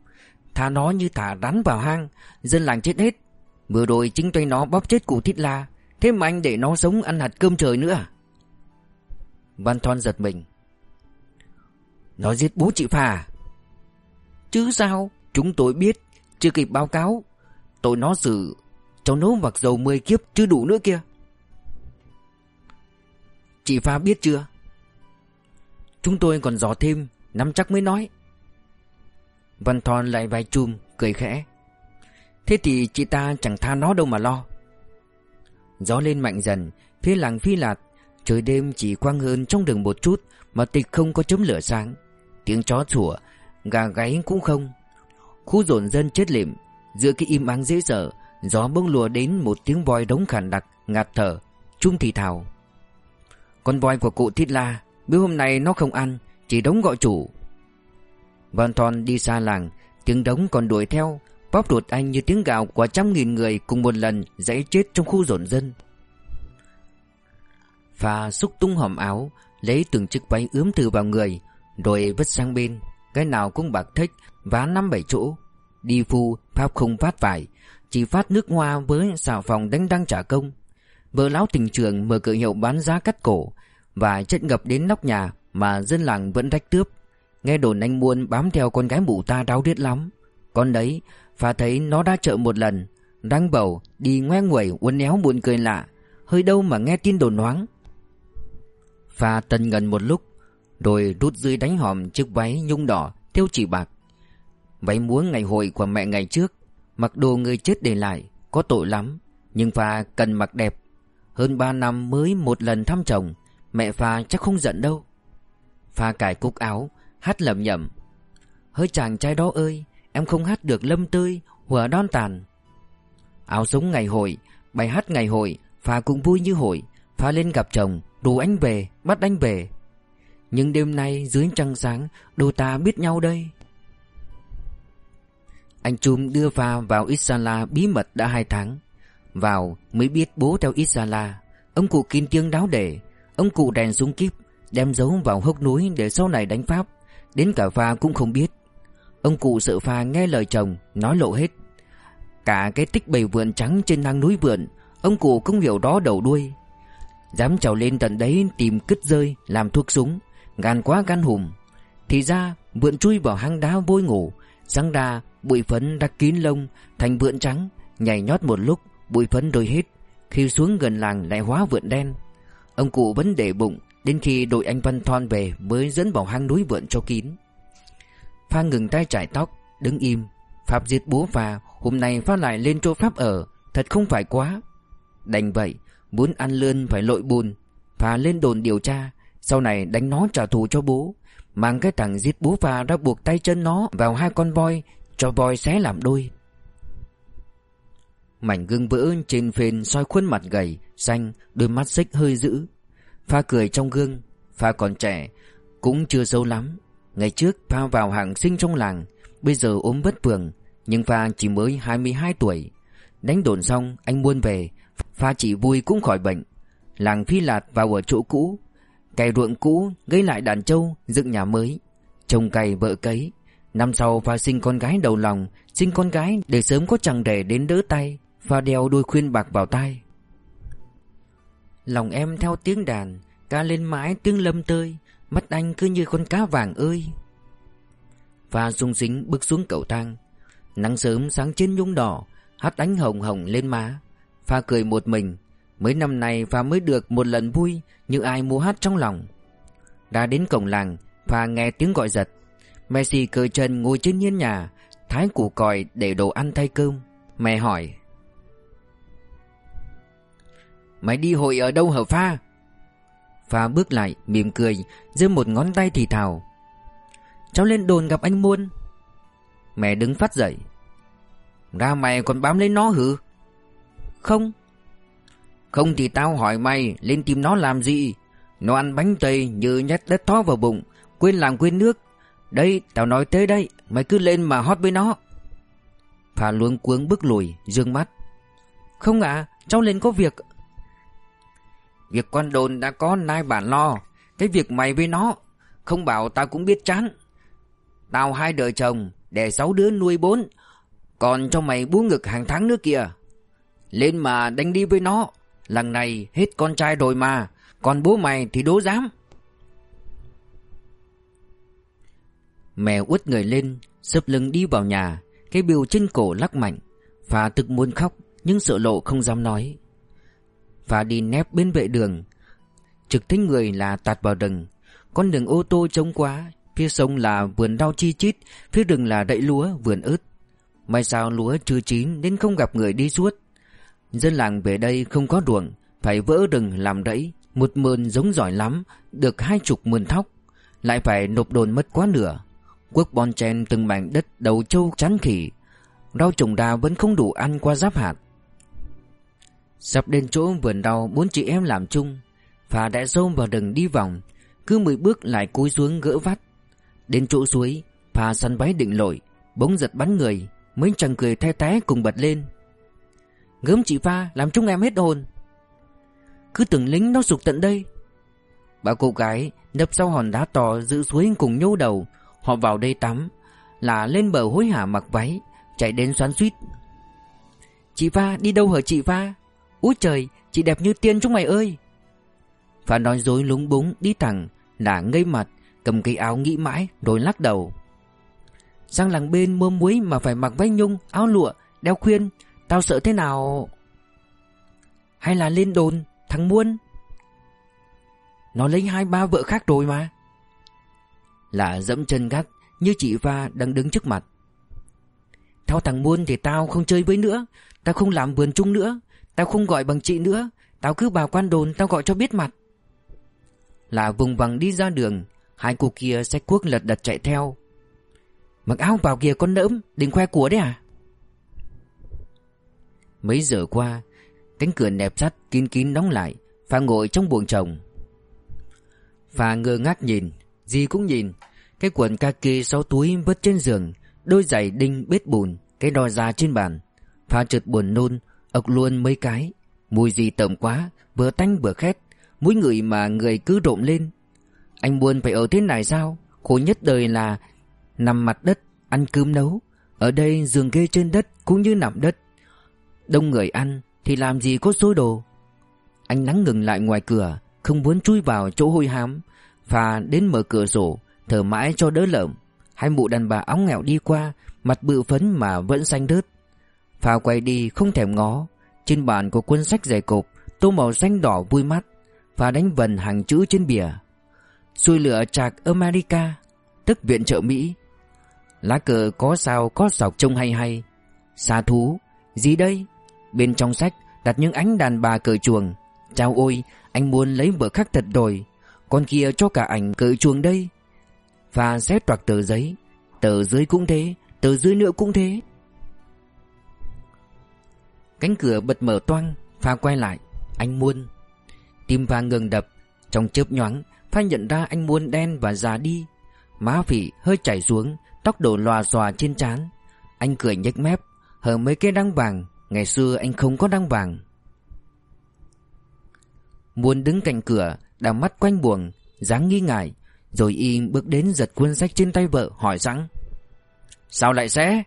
Thả nó như thả rắn vào hang Dân làng chết hết. Vừa rồi chính tay nó bóp chết cụ Thít La Thế mà anh để nó sống ăn hạt cơm trời nữa à? Văn Thon giật mình. Nó giết bố chị Phà Chứ sao? Chúng tôi biết, Chưa kịp báo cáo. Tội nó xử, Cháu nấu mặc dầu 10 kiếp chưa đủ nữa kia. Chị Pha biết chưa? Chúng tôi còn dò thêm, Nắm chắc mới nói. Văn Thon lại vai chum Cười khẽ. Thế thì chị ta chẳng tha nó đâu mà lo. Gió lên mạnh dần, Phía làng phi lạt, Trời đêm chỉ quang hơn trong đường một chút Mà tịch không có chấm lửa sáng. Tiếng chó sủa Gà gáy cũng không. Khu rộn dân chết lịm, Giữa cái im ắng dễ sợ, Gió bông lùa đến một tiếng voi đống khản đặc, Ngạt thở Trung thì thào. Con voi của cụ Thiết La, Bữa hôm nay nó không ăn, Chỉ đống gọi chủ. Văn Thon đi xa làng, Tiếng đống còn đuổi theo, Bóp ruột anh như tiếng gào của trăm nghìn người Cùng một lần dãy chết trong khu rộn dân. Pha xúc tung hòm áo, Lấy từng chiếc váy ướm từ vào người, Rồi vứt sang bên. Cái nào cũng bạc thích, Vá năm bảy chỗ. Đi phu, Pháp không phát vải, Chỉ phát nước hoa với xào phòng đánh đăng trả công. Vợ lão tình trường mở cửa hiệu bán giá cắt cổ Và chất ngập đến nóc nhà Mà dân làng vẫn rách tướp. Nghe đồn anh Muôn bám theo con gái mụ ta đau điết lắm. Con đấy Phà thấy nó đã chợ một lần Đang bầu, Đi ngoe nguẩy, uốn éo buồn cười lạ. Hơi đâu mà nghe tin đồn hoáng. Pha tần ngần một lúc rồi rút dưới đánh hòm chiếc váy nhung đỏ Theo chỉ bạc. Váy múa ngày hội của mẹ ngày trước. Mặc đồ người chết để lại, Có tội lắm, Nhưng Pha cần mặc đẹp. Hơn 3 năm mới một lần thăm chồng, Mẹ Pha chắc không giận đâu. Pha cài cúc áo, Hát lẩm nhẩm. Hơi chàng trai đó ơi, Em không hát được lâm tươi Hùa đon tàn. Áo sống ngày hội, Bài hát ngày hội, Pha cũng vui như hội. Pha lên gặp chồng Đủ anh về, Bắt anh về. Nhưng đêm nay dưới trăng sáng Đôi ta biết nhau đây. Anh Trung đưa Pha vào Isala bí mật đã hai tháng. Vào mới biết bố theo Isala. Ông cụ kín tiếng đáo để Ông cụ đèn súng kíp, Đem giấu vào hốc núi để sau này đánh Pháp. Đến cả Pha cũng không biết. Ông cụ sợ Pha nghe lời chồng, Nói lộ hết. Cả cái tích bầy vườn trắng trên năng núi vườn Ông cụ cũng hiểu đó đầu đuôi. Dám trèo lên tận đấy tìm cứt rơi, Làm thuốc súng. Gan quá gan hùm, Thì ra vượn chui vào hang đá vôi ngủ, răng đà, bụi phấn đã kín lông, Thành vượn trắng, Nhảy nhót một lúc, bụi phấn rồi hết Khi xuống gần làng lại hóa vượn đen. Ông cụ vẫn để bụng Đến khi đội anh Văn Thon về Mới dẫn vào hang núi vượn cho kín. Pha ngừng tay trải tóc, Đứng im. Pháp giết bố Pha, Hôm nay Pha lại lên chỗ Pháp ở, Thật không phải quá. Đành vậy, Muốn ăn lươn phải lội bùn, Pha lên đồn điều tra sau này đánh nó trả thù cho bố. Mang cái thằng giết bố Pha ra buộc tay chân nó Vào hai con voi, Cho voi xé làm đôi. Mảnh gương vỡ trên phên soi khuôn mặt gầy, Xanh, Đôi mắt xích hơi dữ. Pha cười trong gương, Pha còn trẻ, Cũng chưa sâu lắm. Ngày trước Pha vào hàng sinh trong làng, Bây giờ ốm bất phường Nhưng Pha chỉ mới 22 tuổi. Đánh đồn xong, anh buôn về, Pha chỉ vui cũng khỏi bệnh. Làng Phi Lạt vào ở chỗ cũ Cày ruộng cũ gây lại đàn trâu, Dựng nhà mới. Trồng cày vợ cấy. Năm sau Pha sinh con gái đầu lòng, Sinh con gái để sớm có chàng rể đến đỡ tay, Pha đeo đôi khuyên bạc vào tai. Lòng em theo tiếng đàn, Ca lên mãi tiếng lâm tơi, Mắt anh cứ như con cá vàng ơi. Pha rung sính bước xuống cầu thang. Nắng sớm sáng trên nhung đỏ Hắt ánh hồng hồng lên má. Pha cười một mình Mấy năm nay Phà mới được một lần vui, Như ai mua hát trong lòng. Đã đến cổng làng, Phà nghe tiếng gọi giật. Messi cởi chân ngồi trên hiên nhà, Thái củ còi để đồ ăn thay cơm. Mẹ hỏi, Mày đi hội ở đâu hả Pha Pha bước lại, mỉm cười, giơ một ngón tay thì thào, Cháu lên đồn gặp anh Muôn. Mẹ đứng phát dậy, Ra mày còn bám lấy nó hử? Không. Không thì tao hỏi mày, Lên tìm nó làm gì? Nó ăn bánh tây như nhét đất thó vào bụng, Quên làm quên nước. Đây, tao nói tới đây, Mày cứ lên mà hót với nó. Phà luống cuống bước lùi, Dương mắt. Không ạ, cháu lên có việc. Việc con đồn đã có nai bản lo, Cái việc mày với nó, Không bảo tao cũng biết chán. Tao hai đời chồng, Đẻ sáu đứa nuôi bốn, Còn cho mày bú ngực hàng tháng nữa kìa. Lên mà đánh đi với nó. Lần này hết con trai rồi mà. Còn bố mày thì đố dám. Mẹ út người lên, Sấp lưng đi vào nhà. Cái biểu trên cổ lắc mạnh. Phà thực muốn khóc, Nhưng sợ lộ không dám nói. Phà đi nép bên vệ đường. Trực thấy người là tạt vào rừng. Con đường ô tô trống quá, Phía sông là vườn rau chi chít, Phía rừng là đậy lúa, vườn ớt. May sao lúa chưa chín nên không gặp người đi suốt. Dân làng về đây không có ruộng, Phải vỡ rừng làm rẫy, Một mườn giống giỏi lắm, Được hai chục mườn thóc. Lại phải nộp đồn mất quá nửa. Quốc bon chen từng mảnh đất đầu châu chán khỉ. Rau trồng đào vẫn không đủ ăn qua giáp hạt. Sắp đến chỗ vườn rau bốn chị em làm chung, Phà đã dâu vào rừng đi vòng, Cứ mười bước lại cúi xuống gỡ vắt. Đến chỗ suối, Phà săn váy định lội, Bỗng giật bắn người, Mấy chàng cười the té cùng bật lên. Gớm chị pha, làm chúng em hết hồn. Cứ tưởng lính nó sụp tận đây. Bà cô gái đập sau hòn đá to giữ suối cùng nhô đầu. Họ vào đây tắm, Là lên bờ hối hả mặc váy, Chạy đến xoắn suýt. Chị pha, đi đâu hả chị pha? Úi trời, chị đẹp như tiên chúng mày ơi. Pha nói dối lúng búng, đi thẳng Đã ngây mặt, Cầm cây áo nghĩ mãi, rồi lắc đầu. Sang làng bên mua muối mà phải mặc váy nhung, Áo lụa, Đeo khuyên. Tao sợ thế nào? Hay là lên đồn, Thằng Muôn? Nó lấy hai ba vợ khác rồi mà. Là dẫm chân gác Như chị Va đang đứng trước mặt. Theo thằng Muôn thì tao không chơi với nữa. Tao không làm vườn chung nữa. Tao không gọi bằng chị nữa. Tao cứ bảo quan đồn, tao gọi cho biết mặt. Là vùng vằng đi ra đường, Hai cô kia xách cuốc lật đật chạy theo. Mặc áo vào kìa con nỡm Định khoe của đấy à? Mấy giờ qua, Cánh cửa nẹp sắt kín kín đóng lại, Phà ngồi trong buồng chồng. Phà ngơ ngác nhìn Gì cũng nhìn. Cái quần kaki sau túi vứt trên giường, Đôi giày đinh bết bùn, Cái đo da trên bàn. Phà trượt buồn nôn ộc luôn mấy cái. Mùi gì tẩm quá, Vừa tanh vừa khét Mũi người mà người cứ rộm lên. Anh buồn phải ở thế này sao? Khổ nhất đời là Nằm mặt đất, Ăn cơm nấu. Ở đây giường kê trên đất Cũng như nằm đất. Đông người ăn Thì làm gì có số đồ. Anh nắng ngừng lại ngoài cửa, Không muốn chui vào chỗ hôi hám, Và đến mở cửa sổ, Thở mãi cho đỡ lợm. Hai mụ đàn bà óng nghèo đi qua, Mặt bự phấn mà vẫn xanh đớt. Phà quay đi, không thèm ngó. Trên bàn có cuốn sách dày cộp, Tô màu xanh đỏ vui mắt, Và đánh vần hàng chữ trên bìa. Xui lửa trạc America, Tức viện trợ Mỹ. Lá cờ có sao có sọc trông hay hay. Xa thú, Gì đây? Bên trong sách, đặt những ánh đàn bà cởi chuồng. Chào ôi, Anh muốn lấy vợ khác thật rồi Con kia cho cả ảnh cởi chuồng đây. Và xếp toạc tờ giấy. Tờ dưới cũng thế, Tờ dưới nữa cũng thế. Cánh cửa bật mở toang, Pha quay lại. Anh Muôn Tim Pha ngừng đập. Trong chớp nhoáng, Pha nhận ra anh Muôn đen và già đi. Má phỉ hơi chảy xuống, Tóc đổ lòa xòa trên trán. Anh cười nhếch mép. Hở mấy cái răng vàng. Ngày xưa anh không có đăng vàng. Muốn đứng cạnh cửa Đào mắt quanh buồng dáng nghi ngại Rồi y bước đến giật cuốn sách trên tay vợ hỏi rằng Sao lại sẽ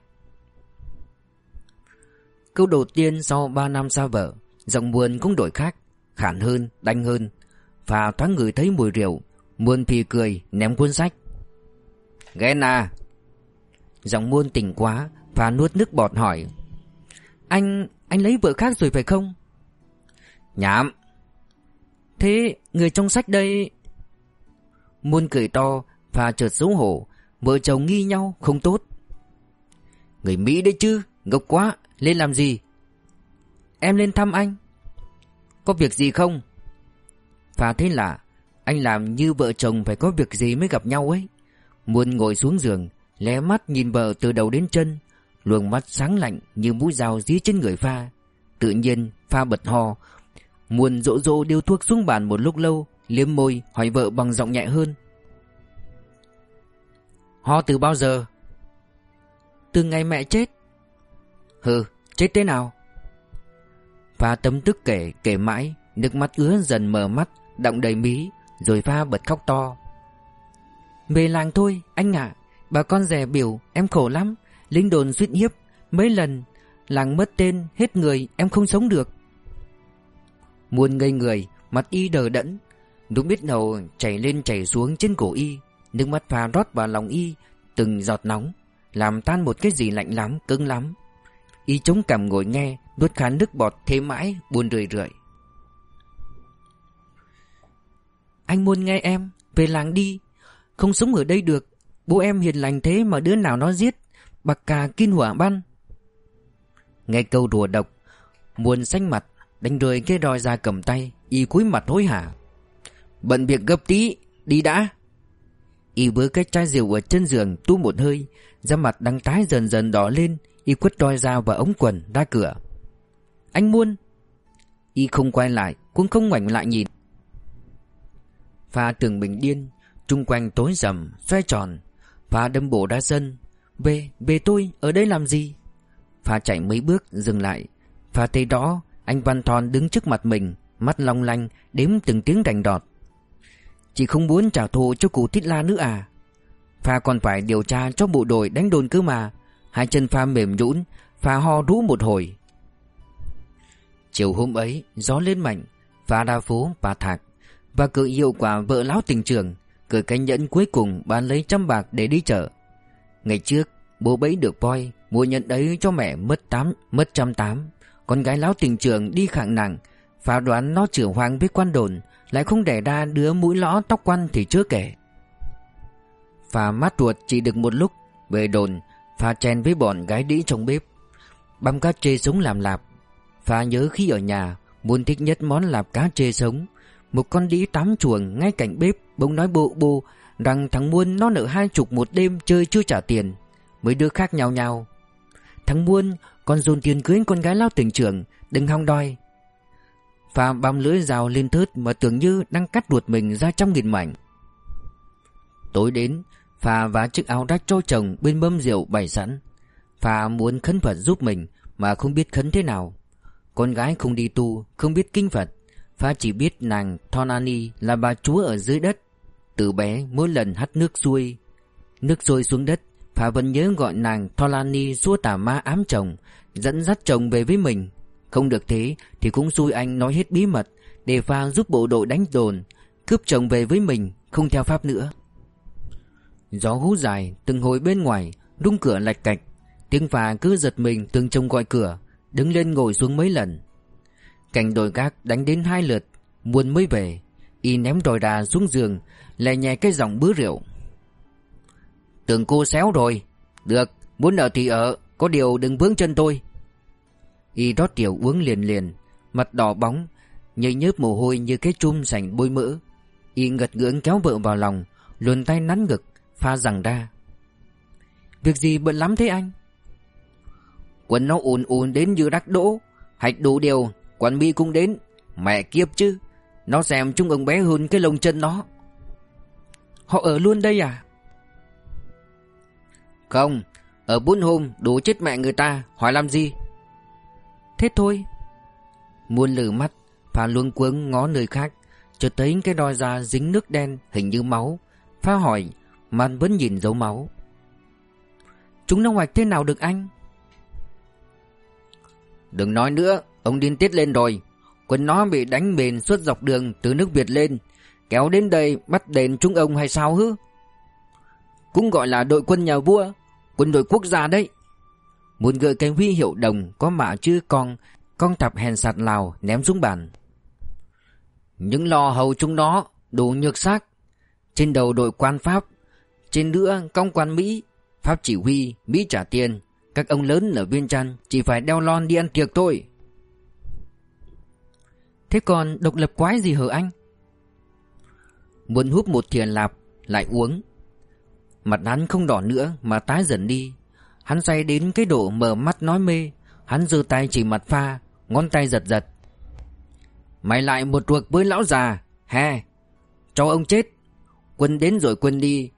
Câu đầu tiên sau 3 năm xa vợ Giọng Muôn cũng đổi khác Khản hơn, đanh hơn. Và thoáng người thấy mùi rượu Muôn thì cười ném cuốn sách. Ghen à? Giọng Muôn tỉnh quá Và nuốt nước bọt hỏi anh, anh lấy vợ khác rồi phải không? Nhảm. Thế người trong sách đây Muôn cười to Và chợt xấu hổ Vợ chồng nghi nhau không tốt. Người Mỹ đấy chứ Ngốc quá lên làm gì? Em lên thăm anh. Có việc gì không? Phà thế lạ Anh làm như vợ chồng phải có việc gì mới gặp nhau ấy. Muôn ngồi xuống giường Lé mắt nhìn vợ từ đầu đến chân Luồng mắt sáng lạnh như mũi dao dí trên người pha. Tự nhiên, pha bật ho. Muôn rỗ rỗ điêu thuốc xuống bàn một lúc lâu, Liếm môi, hỏi vợ bằng giọng nhẹ hơn. Ho từ bao giờ? Từ ngày mẹ chết. Hừ, chết thế nào? Pha tấm tức kể kể mãi, Nước mắt ứa dần mở mắt Động đầy mí, Rồi pha bật khóc to. Về làng thôi, anh ạ. Bà con rẻ biểu, em khổ lắm. Linh đồn suýt hiếp, Mấy lần Làng mất tên, hết người, em không sống được. Muôn ngây người, Mặt y đờ đẫn, Đúng biết đầu chảy lên chảy xuống trên cổ y, Nước mắt pha rót vào lòng y, Từng giọt nóng, Làm tan một cái gì lạnh lắm, cứng lắm. Y chống cằm ngồi nghe, Nuốt khán nước bọt thế mãi, buồn rười rượi. Anh muốn nghe em, Về làng đi, Không sống ở đây được, Bố em hiền lành thế mà đứa nào nó giết. Bạc cà kinh hỏa ban. Nghe câu đùa độc, Muôn xanh mặt, Đánh rơi cái roi ra cầm tay, Y cúi mặt hối hả. Bận việc gấp tí, Đi đã. Y với cái chai rượu ở chân giường, tu một hơi, Da mặt đang tái dần dần đỏ lên, Y quất roi ra và ống quần ra cửa. Anh muôn. Y không quay lại, Cũng không ngoảnh lại nhìn. Pha tưởng bình điên Trung quanh tối rầm Xoay tròn. Pha đâm bổ ra sân về, về tôi, ở đây làm gì? Pha chạy mấy bước dừng lại. Pha thấy đó Anh Văn Thon đứng trước mặt mình Mắt long lanh Đếm từng tiếng rành đọt Chị không muốn trả thù cho cụ Tít La nữa à? Pha còn phải điều tra cho bộ đội đánh đồn cứ mà. Hai chân Pha mềm nhũn Pha ho rú một hồi. Chiều hôm ấy Gió lên mạnh Pha đa phố bà thạc Và cự hiệu quả vợ láo tình trường Cởi cái nhẫn cuối cùng bán lấy trăm bạc để đi chợ. Ngày trước, Bố bấy được voi Mua nhận đấy cho mẹ mất tám, Mất trăm tám. Con gái láo tình trường đi khạng nặng, Phá đoán nó trưởng hoàng với quan đồn, Lại không đẻ ra đứa mũi lõ tóc quan thì chưa kể. Phá mát ruột chỉ được một lúc, Về đồn Phá chen với bọn gái đĩ trong bếp. Băm cá chê sống làm lạp Phá nhớ khi ở nhà, Muốn thích nhất món lạp cá chê sống. Một con đĩ tắm chuồng ngay cạnh bếp, Bỗng nói bộ bộ Rằng thằng Muôn nó nợ hai chục một đêm chơi chưa trả tiền, Mấy đứa khác nhau nhau Thằng Muôn Con dồn tiền cưới con gái lao tỉnh trưởng Đừng hòng đòi Phà băm lưỡi rào lên thớt Mà tưởng như đang cắt ruột mình ra trăm nghìn mảnh. Tối đến Phà vá chiếc áo rách cho chồng Bên mâm rượu bày sẵn. Phà muốn khấn Phật giúp mình Mà không biết khấn thế nào. Con gái không đi tu, Không biết kinh Phật. Phà chỉ biết nàng Thonani là bà chúa ở dưới đất. Từ bé mỗi lần hắt nước xuôi Nước xuôi xuống đất Phà vẫn nhớ gọi nàng Tholani xua tà ma ám chồng, Dẫn dắt chồng về với mình. Không được thế thì cũng xui anh nói hết bí mật Để Phà giúp bộ đội đánh đồn, Cướp chồng về với mình, Không theo pháp nữa. Gió hú dài từng hồi bên ngoài, Rung cửa lạch cạch. Tiếng Phà cứ giật mình từng trông gọi cửa, Đứng lên ngồi xuống mấy lần. Cảnh đồi gác đánh đến hai lượt, Muôn mới về. Y ném rồi đà xuống giường, lè nhẹ cái giọng bứa rượu. Tưởng cô xéo rồi. Được, muốn ở thì ở, Có điều đừng vướng chân tôi. Y rót rượu uống liền liền, Mặt đỏ bóng Nhây nhớp mồ hôi như cái chum sành bôi mỡ. Y ngật ngưỡng kéo vợ vào lòng, Luồn tay nắn ngực, Pha rằng ra. Việc gì bận lắm thế anh? Quần nó ùn ùn đến như đắc đỗ, Hạch đủ điều, Quản bi cũng đến, Mẹ kiếp chứ. Nó xem chúng ông bé hơn cái lông chân nó. Họ ở luôn đây à? Không, Ở bốn hôm đủ chết mẹ người ta, Hỏi làm gì? Thế thôi. Muôn lử mắt Phá luống cuống ngó nơi khác, Chợt thấy cái đôi da dính nước đen Hình như máu, Pha hỏi, mà vẫn nhìn dấu máu. Chúng nó hoạch thế nào được anh? Đừng nói nữa, Ông điên tiết lên rồi. Quân nó bị đánh bền suốt dọc đường từ nước Việt lên, Kéo đến đây bắt đền chúng ông hay sao hứ? Cũng gọi là đội quân nhà vua, Quân đội quốc gia đấy. Muốn gợi cái huy hiệu đồng Có mạ chữ con Con tập hèn sạt Lào ném xuống bàn. Những lò hầu chúng nó Đủ nhược xác, Trên đầu đội quan Pháp, Trên nữa công quan Mỹ, Pháp chỉ huy, Mỹ trả tiền, Các ông lớn ở Viên Trăn Chỉ phải đeo lon đi ăn tiệc thôi. Thế còn độc lập quái gì hở anh? Muốn hút một thiền lạp, Lại uống. Mặt hắn không đỏ nữa mà tái dần đi. Hắn say đến cái độ mở mắt nói mê. Hắn giơ tay chỉ mặt pha, Ngón tay giật giật. Mày lại một ruột với lão già, Hè. Cho ông chết. Quân đến rồi quân đi.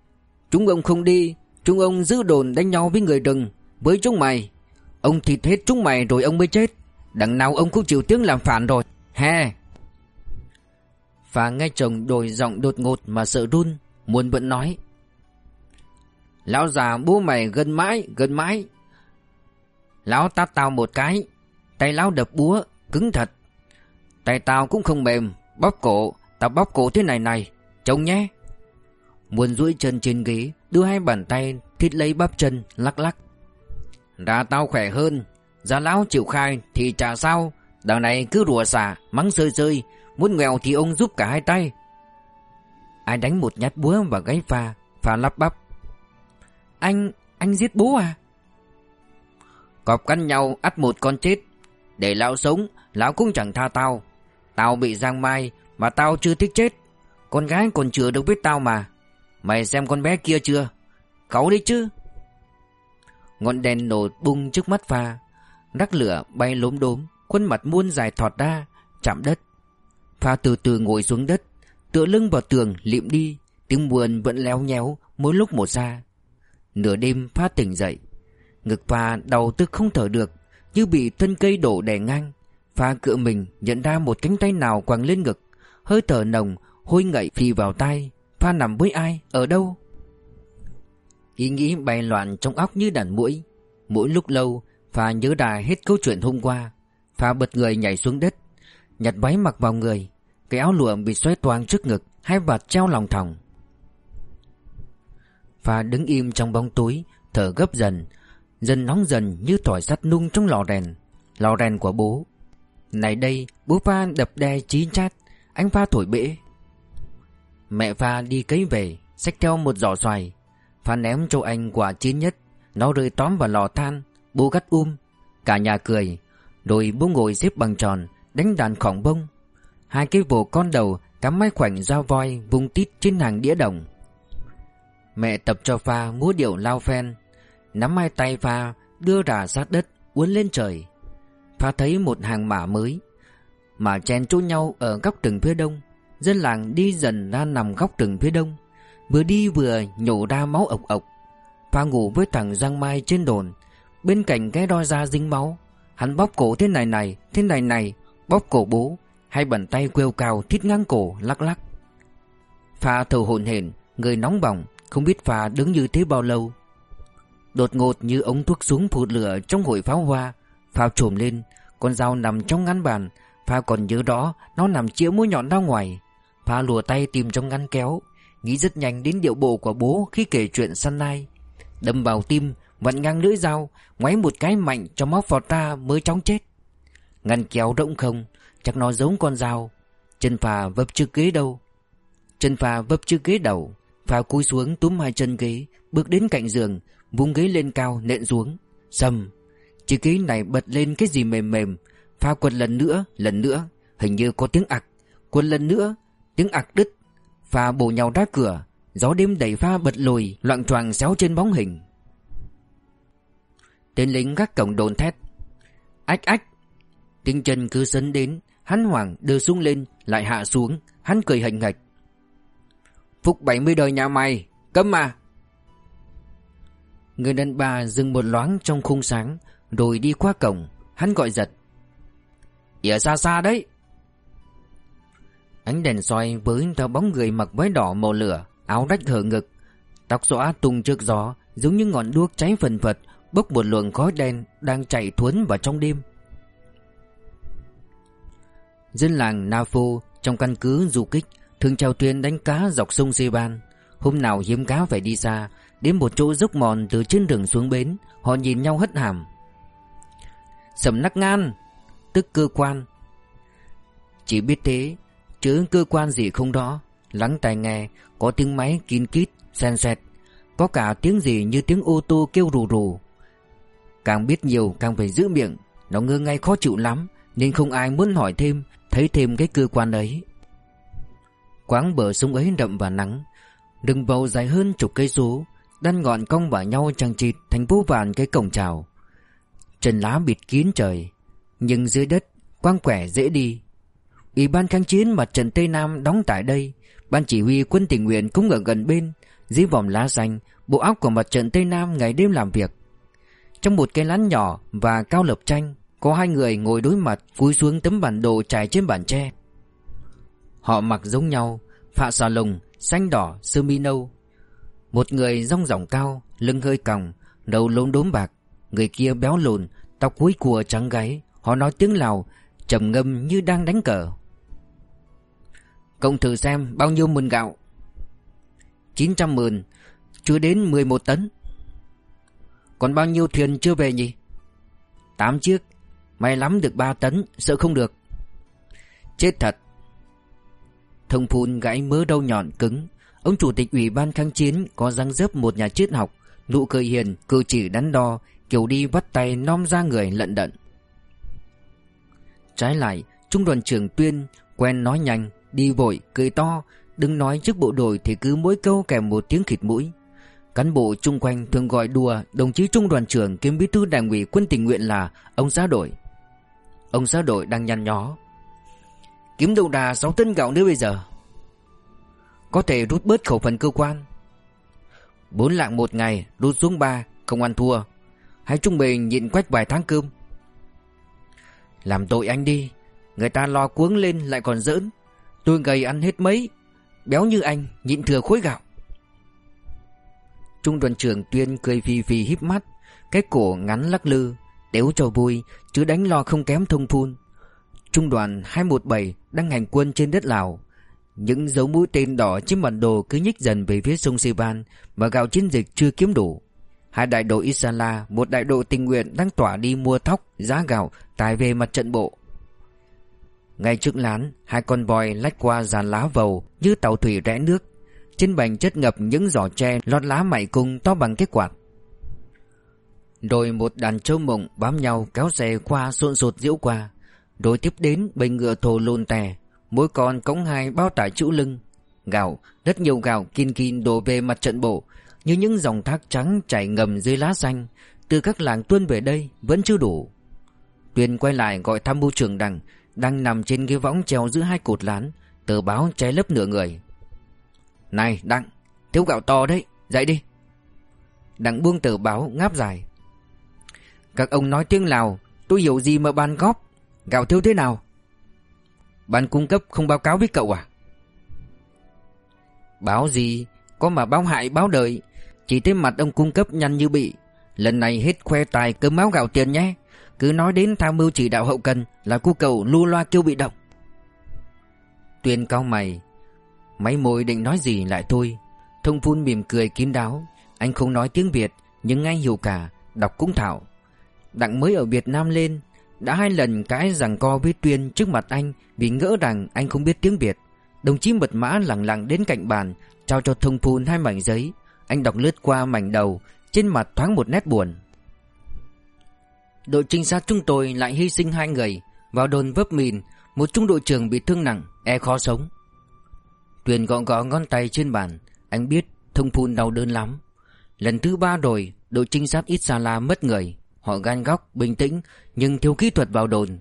Chúng ông không đi, Chúng ông giữ đồn đánh nhau với người rừng, Với chúng mày. Ông thịt hết chúng mày rồi ông mới chết. Đằng nào ông cũng chịu tiếng làm phản rồi. He Và nghe chồng đổi giọng đột ngột mà sợ run, Muốn vẫn nói. Lão già bố mày gần mãi gần mãi. Lão tát tao một cái, Tay lão đập búa, Cứng thật. Tay tao cũng không mềm, Bóp cổ, Tao bóp cổ thế này này, Trông nhé. Muôn duỗi chân trên ghế, Đưa hai bàn tay Thít lấy bắp chân, Lắc lắc. Ra tao khỏe hơn, Ra lão chịu khai Thì chả sao. Đào này cứ rùa xả Mắng rơi rơi Muốn nghèo thì ông giúp cả hai tay. Ai đánh một nhát búa vào gáy pha Pha lắp bắp. Anh, anh giết bố à? Cọp cắn nhau ắt một con chết. Để lão sống Lão cũng chẳng tha tao. Tao bị giang mai Mà tao chưa thích chết. Con gái còn chưa được biết tao mà. Mày xem con bé kia chưa? Cáu đi chứ. Ngọn đèn nổ bung trước mắt pha. Rắc lửa bay lốm đốm. Khuôn mặt muôn dài thọt ra Chạm đất. Pha từ từ ngồi xuống đất, Tựa lưng vào tường, lịm đi, Tiếng buồn vẫn léo nhéo Mỗi lúc một ra. Nửa đêm Pha tỉnh dậy, Ngực Pha đau tức không thở được, Như bị thân cây đổ đè ngang. Pha cựa mình, nhận ra một cánh tay nào quàng lên ngực, Hơi thở nồng, Hôi ngậy phì vào tai. Pha nằm với ai, Ở đâu? Ý nghĩ bay loạn trong óc như đàn mũi Mỗi lúc lâu, Pha nhớ đà hết câu chuyện hôm qua. Pha bật người nhảy xuống đất. Nhặt váy mặc vào người. Cái áo lụa bị xoay toang trước ngực, Hai vạt treo lòng thòng. Pha đứng im trong bóng tối, Thở gấp dần. Dần nóng dần như thỏi sắt nung trong lò rèn. Lò rèn của bố. Này đây, bố Pha đập đe chí chát. Anh Pha thổi bể. Mẹ Pha đi cấy về, Xách theo một giỏ xoài. Pha ném cho anh quả chín nhất. Nó rơi tóm vào lò than. Bố gắt um. Cả nhà cười. Rồi bố ngồi xếp bằng tròn, Đánh đàn khỏng bông. Hai cái vồ con đầu Cắm máy khoảnh dao voi Vung tít trên hàng đĩa đồng. Mẹ tập cho pha múa điệu lao phen, Nắm hai tay pha, Đưa rà sát đất, Uốn lên trời. Pha thấy một hàng mả mới Mả chen chỗ nhau ở góc rừng phía đông. Dân làng đi dần ra nằm góc rừng phía đông, Vừa đi vừa nhổ ra máu ộc ộc. Pha ngủ với thằng Giang Mai trên đồn, Bên cạnh cái roi da dính máu. Hắn bóp cổ thế này này, Thế này này, Bóp cổ bố. Hai bàn tay quêu cao, thít ngang cổ, lắc lắc. Pha thở hổn hển, Người nóng bỏng, Không biết Pha đứng như thế bao lâu. Đột ngột như ống thuốc xuống phụt lửa trong hội pháo hoa, Pha trồm lên. Con dao nằm trong ngăn bàn, Pha còn nhớ đó Nó nằm chĩa mũi nhọn ra ngoài. Pha lùa tay tìm trong ngăn kéo, Nghĩ rất nhanh đến điệu bộ của bố khi kể chuyện săn nai. Đâm vào tim Vặn ngang lưỡi dao, Ngoáy một cái mạnh cho móc vào ta mới chóng chết. Ngăn kéo rỗng không, Chắc nó giống con dao. Chân phà vấp chưa ghế đâu Chân phà vấp chưa ghế đầu, Phà cúi xuống túm hai chân ghế, Bước đến cạnh giường, Vung ghế lên cao nện xuống. Sầm! Chiếc ghế này bật lên cái gì mềm mềm, Phà quật lần nữa lần nữa, Hình như có tiếng ạc. Quật lần nữa, tiếng ạc đứt. Phà bổ nhau ra cửa, Gió đêm đẩy pha bật lùi Loạn choạng xéo trên bóng hình. Tên lính gác cổng đồn thét Ách ách. Tiếng chân cứ sấn đến, Hắn hoảng, đưa súng lên, Lại hạ xuống. Hắn cười hành ngạch. Phúc 70 đời nhà mày, Cấm mà. Người đàn bà dừng một loáng trong khung sáng, Rồi đi qua cổng. Hắn gọi giật. Ở xa xa đấy. Ánh đèn soi với theo bóng người mặc váy đỏ màu lửa, Áo rách hở ngực. Tóc xõa tung trước gió, Giống như ngọn đuốc cháy phần phật Bốc một luồng khói đen Đang chạy thuấn vào trong đêm. Dân làng Nafo Trong căn cứ du kích Thường chào thuyền đánh cá dọc sông Seban Hôm nào hiếm cá phải đi xa, Đến một chỗ dốc mòn từ trên đường xuống bến, Họ nhìn nhau hất hàm. Sầm nắc ngan, Tức cơ quan. Chỉ biết thế, Chứ cơ quan gì không đó Lắng tai nghe, Có tiếng máy kín kít, Sen sẹt Có cả tiếng gì như tiếng ô tô kêu rù rù. Càng biết nhiều, càng phải giữ miệng. Nó ngơ ngay khó chịu lắm, Nên không ai muốn hỏi thêm, Thấy thêm cái cơ quan ấy. Quáng bờ sông ấy đậm và nắng, đường bầu dài hơn chục cây số, Đan ngọn cong vào nhau chằng chịt Thành vô vàn cái cổng trào Trần lá bịt kín trời, Nhưng dưới đất, quang quẻ dễ đi. Ủy ban kháng chiến mặt trận Tây Nam đóng tại đây, Ban chỉ huy quân tình nguyện cũng ở gần bên, Dưới vòng lá xanh, Bộ óc của mặt trận Tây Nam ngày đêm làm việc. Trong một cái lán nhỏ và cao lập tranh Có hai người ngồi đối mặt Cúi xuống tấm bản đồ trải trên bàn tre. Họ mặc giống nhau Phạ xà lồng, xanh đỏ, sơ mi nâu. Một người rong ròng cao Lưng hơi còng, đầu lốm đốm bạc. Người kia béo lùn Tóc cuối cùa trắng gáy Họ nói tiếng Lào trầm ngâm như đang đánh cờ. Cộng thử xem bao nhiêu mươn gạo. 900 mươn Chưa đến 11 tấn. Còn bao nhiêu thuyền chưa về nhỉ? Tám chiếc. May lắm được ba tấn Sợ không được. Chết thật. Thông phun gãy mớ đầu nhọn cứng. Ông chủ tịch ủy ban kháng chiến Có răng dấp một nhà triết học. Nụ cười hiền, cử chỉ đắn đo Kiểu đi vắt tay nom ra người lận đận. Trái lại Trung đoàn trưởng Tuyên Quen nói nhanh Đi vội cười to Đừng nói trước bộ đội thì cứ mỗi câu kèm một tiếng khịt mũi. Cán bộ chung quanh thường gọi đùa, Đồng chí trung đoàn trưởng kiêm bí thư đảng ủy quân tình nguyện là Ông xã đội. Ông xã đội đang nhăn nhó. Kiếm đầu đà 6 tấn gạo nữa bây giờ? Có thể rút bớt khẩu phần cơ quan. Bốn lạng một ngày, Rút xuống ba, Không ăn thua. Hãy trung bình nhịn quách vài tháng cơm. Làm tội anh đi, Người ta lo cuống lên lại còn giỡn. Tôi gầy ăn hết mấy, Béo như anh, nhịn thừa khối gạo. Trung đoàn trưởng Tuyên cười phì phì híp mắt Cái cổ ngắn lắc lư tếu cho vui Chứ đánh lo không kém thông phun Trung đoàn 217 đang hành quân trên đất Lào Những dấu mũi tên đỏ trên bản đồ cứ nhích dần về phía sông Sivan Mà gạo chiến dịch chưa kiếm đủ Hai đại đội Isala, một đại đội tình nguyện đang tỏa đi mua thóc, giá gạo, tài về mặt trận bộ. Ngay trước lán, hai con voi lách qua dàn lá vầu như tàu thủy rẽ nước. Trên bành chất ngập những giỏ tre lót lá mày cung to bằng cái quạt. Rồi một đàn trâu mộng bám nhau kéo xe qua xộn sột diễu qua. Rồi tiếp đến bầy ngựa thồ lùn tè, mỗi con cống hai bao tải chữ lưng. Gạo, rất nhiều gạo kin kin đổ về mặt trận bộ, như những dòng thác trắng chảy ngầm dưới lá xanh từ các làng tuôn về đây vẫn chưa đủ. Tuyền quay lại gọi tham mưu trưởng đằng đang nằm trên cái võng treo giữa hai cột lán, tờ báo cháy lấp nửa người. Này Đặng, thiếu gạo to đấy, dậy đi. Đặng buông tờ báo ngáp dài. Các ông nói tiếng Lào, tôi hiểu gì mà ban góp, gạo thiếu thế nào? Ban cung cấp không báo cáo với cậu à? Báo gì, có mà báo hại báo đời, chỉ thấy mặt ông cung cấp nhanh như bị Lần này hết khoe tài cơm máu gạo tiền nhé Cứ nói đến tham mưu chỉ đạo hậu cần Là cu cầu lu loa kêu bị động Tuyên cao mày Máy môi định nói gì lại thôi. Thông phun mỉm cười kín đáo. Anh không nói tiếng Việt, Nhưng anh hiểu cả, Đọc cũng thạo. Đặng mới ở Việt Nam lên, Đã hai lần cãi rằng co với Tuyên trước mặt anh Vì ngỡ rằng anh không biết tiếng Việt. Đồng chí mật mã lặng lặng đến cạnh bàn, Trao cho thông phun hai mảnh giấy. Anh đọc lướt qua mảnh đầu, Trên mặt thoáng một nét buồn. Đội trinh sát chúng tôi lại hy sinh hai người, Vào đồn vấp mìn, Một trung đội trưởng bị thương nặng E khó sống. Tuyền gõ gõ ngón tay trên bàn. Anh biết thông phun đau đớn lắm. Lần thứ ba rồi Đội trinh sát ít xa la mất người. Họ gan góc, bình tĩnh Nhưng thiếu kỹ thuật vào đồn.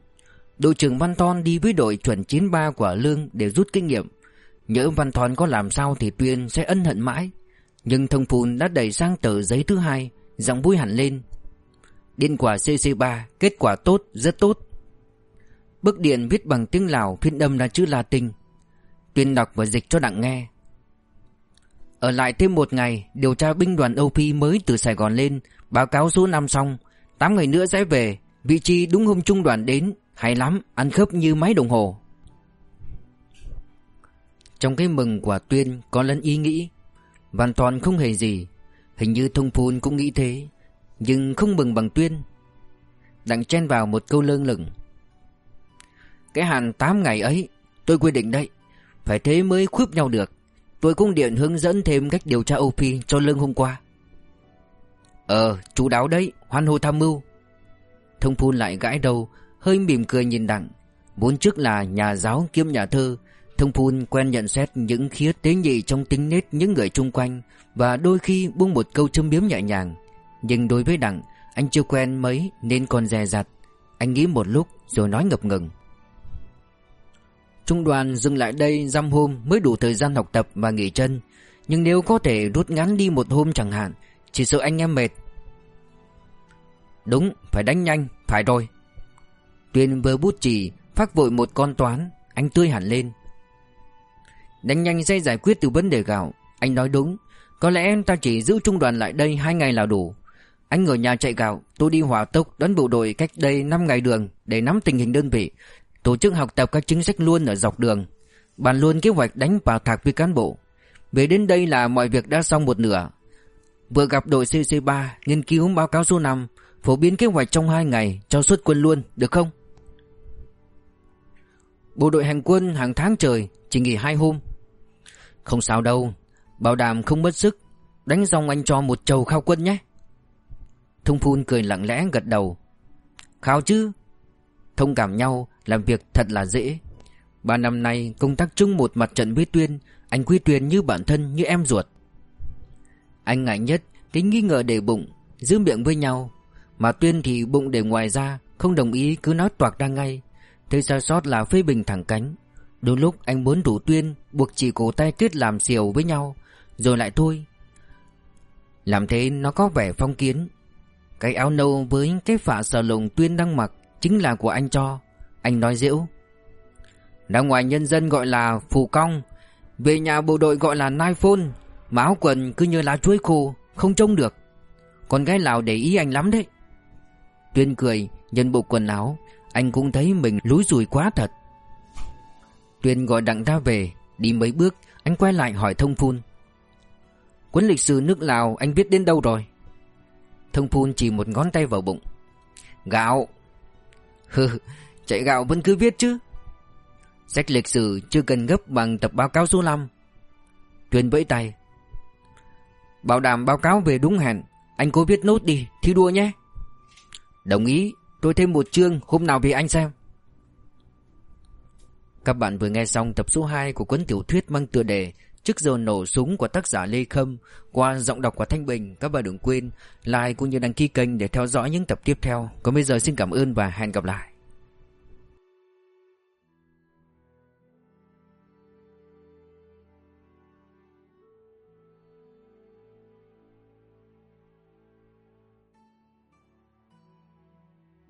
Đội trưởng Văn Thon đi với đội chuẩn 93 của Lương Để rút kinh nghiệm. Nhớ Văn Thon có làm sao thì Tuyền sẽ ân hận mãi. Nhưng thông phun đã đẩy sang tờ giấy thứ hai Giọng vui hẳn lên. Điện quả CC3 Kết quả tốt, rất tốt. Bức điện viết bằng tiếng Lào Phiên âm là chữ Latin. Tuyên đọc và dịch cho đặng nghe. Ở lại thêm một ngày Điều tra binh đoàn OP mới từ Sài Gòn lên Báo cáo số năm xong 8 ngày nữa sẽ về Vị trí đúng hôm trung đoàn đến Hay lắm, ăn khớp như máy đồng hồ. Trong cái mừng của Tuyên Có lẫn ý nghĩ Hoàn toàn không hề gì Hình như thông phun cũng nghĩ thế Nhưng không mừng bằng tuyên. Đặng chen vào một câu lơ lửng. Cái hạn 8 ngày ấy Tôi quy định đấy. Phải thế mới khuyếp nhau được Tôi cũng điện hướng dẫn thêm cách điều tra OP cho lương hôm qua Ờ chú đáo đấy Hoan hô tham mưu Thông phun lại gãi đầu Hơi mỉm cười nhìn đặng Vốn trước là nhà giáo kiêm nhà thơ Thông phun quen nhận xét những khía tế nhị trong tính nết những người chung quanh và đôi khi buông một câu châm biếm nhẹ nhàng. Nhưng đối với Đặng, anh chưa quen mấy nên còn dè dặt. Anh nghĩ một lúc rồi nói ngập ngừng. Trung đoàn dừng lại đây dăm hôm mới đủ thời gian học tập và nghỉ chân. Nhưng nếu có thể rút ngắn đi một hôm chẳng hạn, chỉ sợ anh em mệt. Đúng phải đánh nhanh Phải rồi. Tuyên vừa bút chỉ Phát vội một con toán Anh tươi hẳn lên. Đánh nhanh sẽ giải quyết từ vấn đề gạo. Anh nói đúng Có lẽ ta chỉ giữ trung đoàn lại đây hai ngày là đủ. Anh ở nhà chạy gạo Tôi đi hỏa tốc đón bộ đội cách đây 5 ngày đường Để nắm tình hình đơn vị. Tổ chức học tập các chính sách luôn ở dọc đường, Bàn luôn kế hoạch đánh vào thạc với cán bộ. Về đến đây là mọi việc đã xong một nửa. Vừa gặp đội CC3 Nghiên cứu báo cáo số 5 Phổ biến kế hoạch trong 2 ngày Cho xuất quân luôn, được không? Bộ đội hành quân hàng tháng trời Chỉ nghỉ hai hôm. Không sao đâu, Bảo đảm không mất sức, Đánh xong anh cho một chầu khao quân nhé. Thông phun cười lặng lẽ gật đầu. Khao chứ. Thông cảm nhau làm việc thật là dễ. Ba năm nay, công tác chung một mặt trận với Tuyên, Anh quý Tuyên như bản thân, như em ruột. Anh ngại nhất, Cái nghi ngờ để bụng, Giữ miệng với nhau. Mà Tuyên thì bụng để ngoài ra, Không đồng ý, cứ nói toạc ra ngay. Thế sai sót là phê bình thẳng cánh. Đôi lúc anh muốn rủ Tuyên, Buộc chỉ cổ tay kết làm xìu với nhau. Rồi lại thôi. Làm thế nó có vẻ phong kiến. Cái áo nâu với cái phả sờ lồng Tuyên đang mặc Chính là của anh cho. Anh nói dễu. Ra ngoài nhân dân gọi là phù cong, Về nhà bộ đội gọi là nai phôn, Mà áo quần cứ như lá chuối khô, Không trông được. Con gái Lào để ý anh lắm đấy. Tuyên cười, nhân bộ quần áo, Anh cũng thấy mình lúi rùi quá thật. Tuyên gọi đặng ra về, Đi mấy bước, Anh quay lại hỏi thông phun. Cuốn lịch sử nước Lào anh biết đến đâu rồi? Thông phun chỉ một ngón tay vào bụng. Gạo. [laughs] Hừ chạy gạo vẫn cứ viết chứ. Sách lịch sử chưa cần gấp bằng tập báo cáo số 5 Tuyên vẫy tay. Bảo đảm báo cáo về đúng hẹn, Anh cố viết nốt đi, Thi đua nhé. Đồng ý, Tôi thêm một chương, hôm nào về anh xem. Các bạn vừa nghe xong tập số 2 của cuốn tiểu thuyết mang tựa đề Trước giờ nổ súng của tác giả Lê Khâm Qua giọng đọc của Thanh Bình, Các bạn đừng quên like cũng như đăng ký kênh để theo dõi những tập tiếp theo. Còn bây giờ xin cảm ơn và hẹn gặp lại.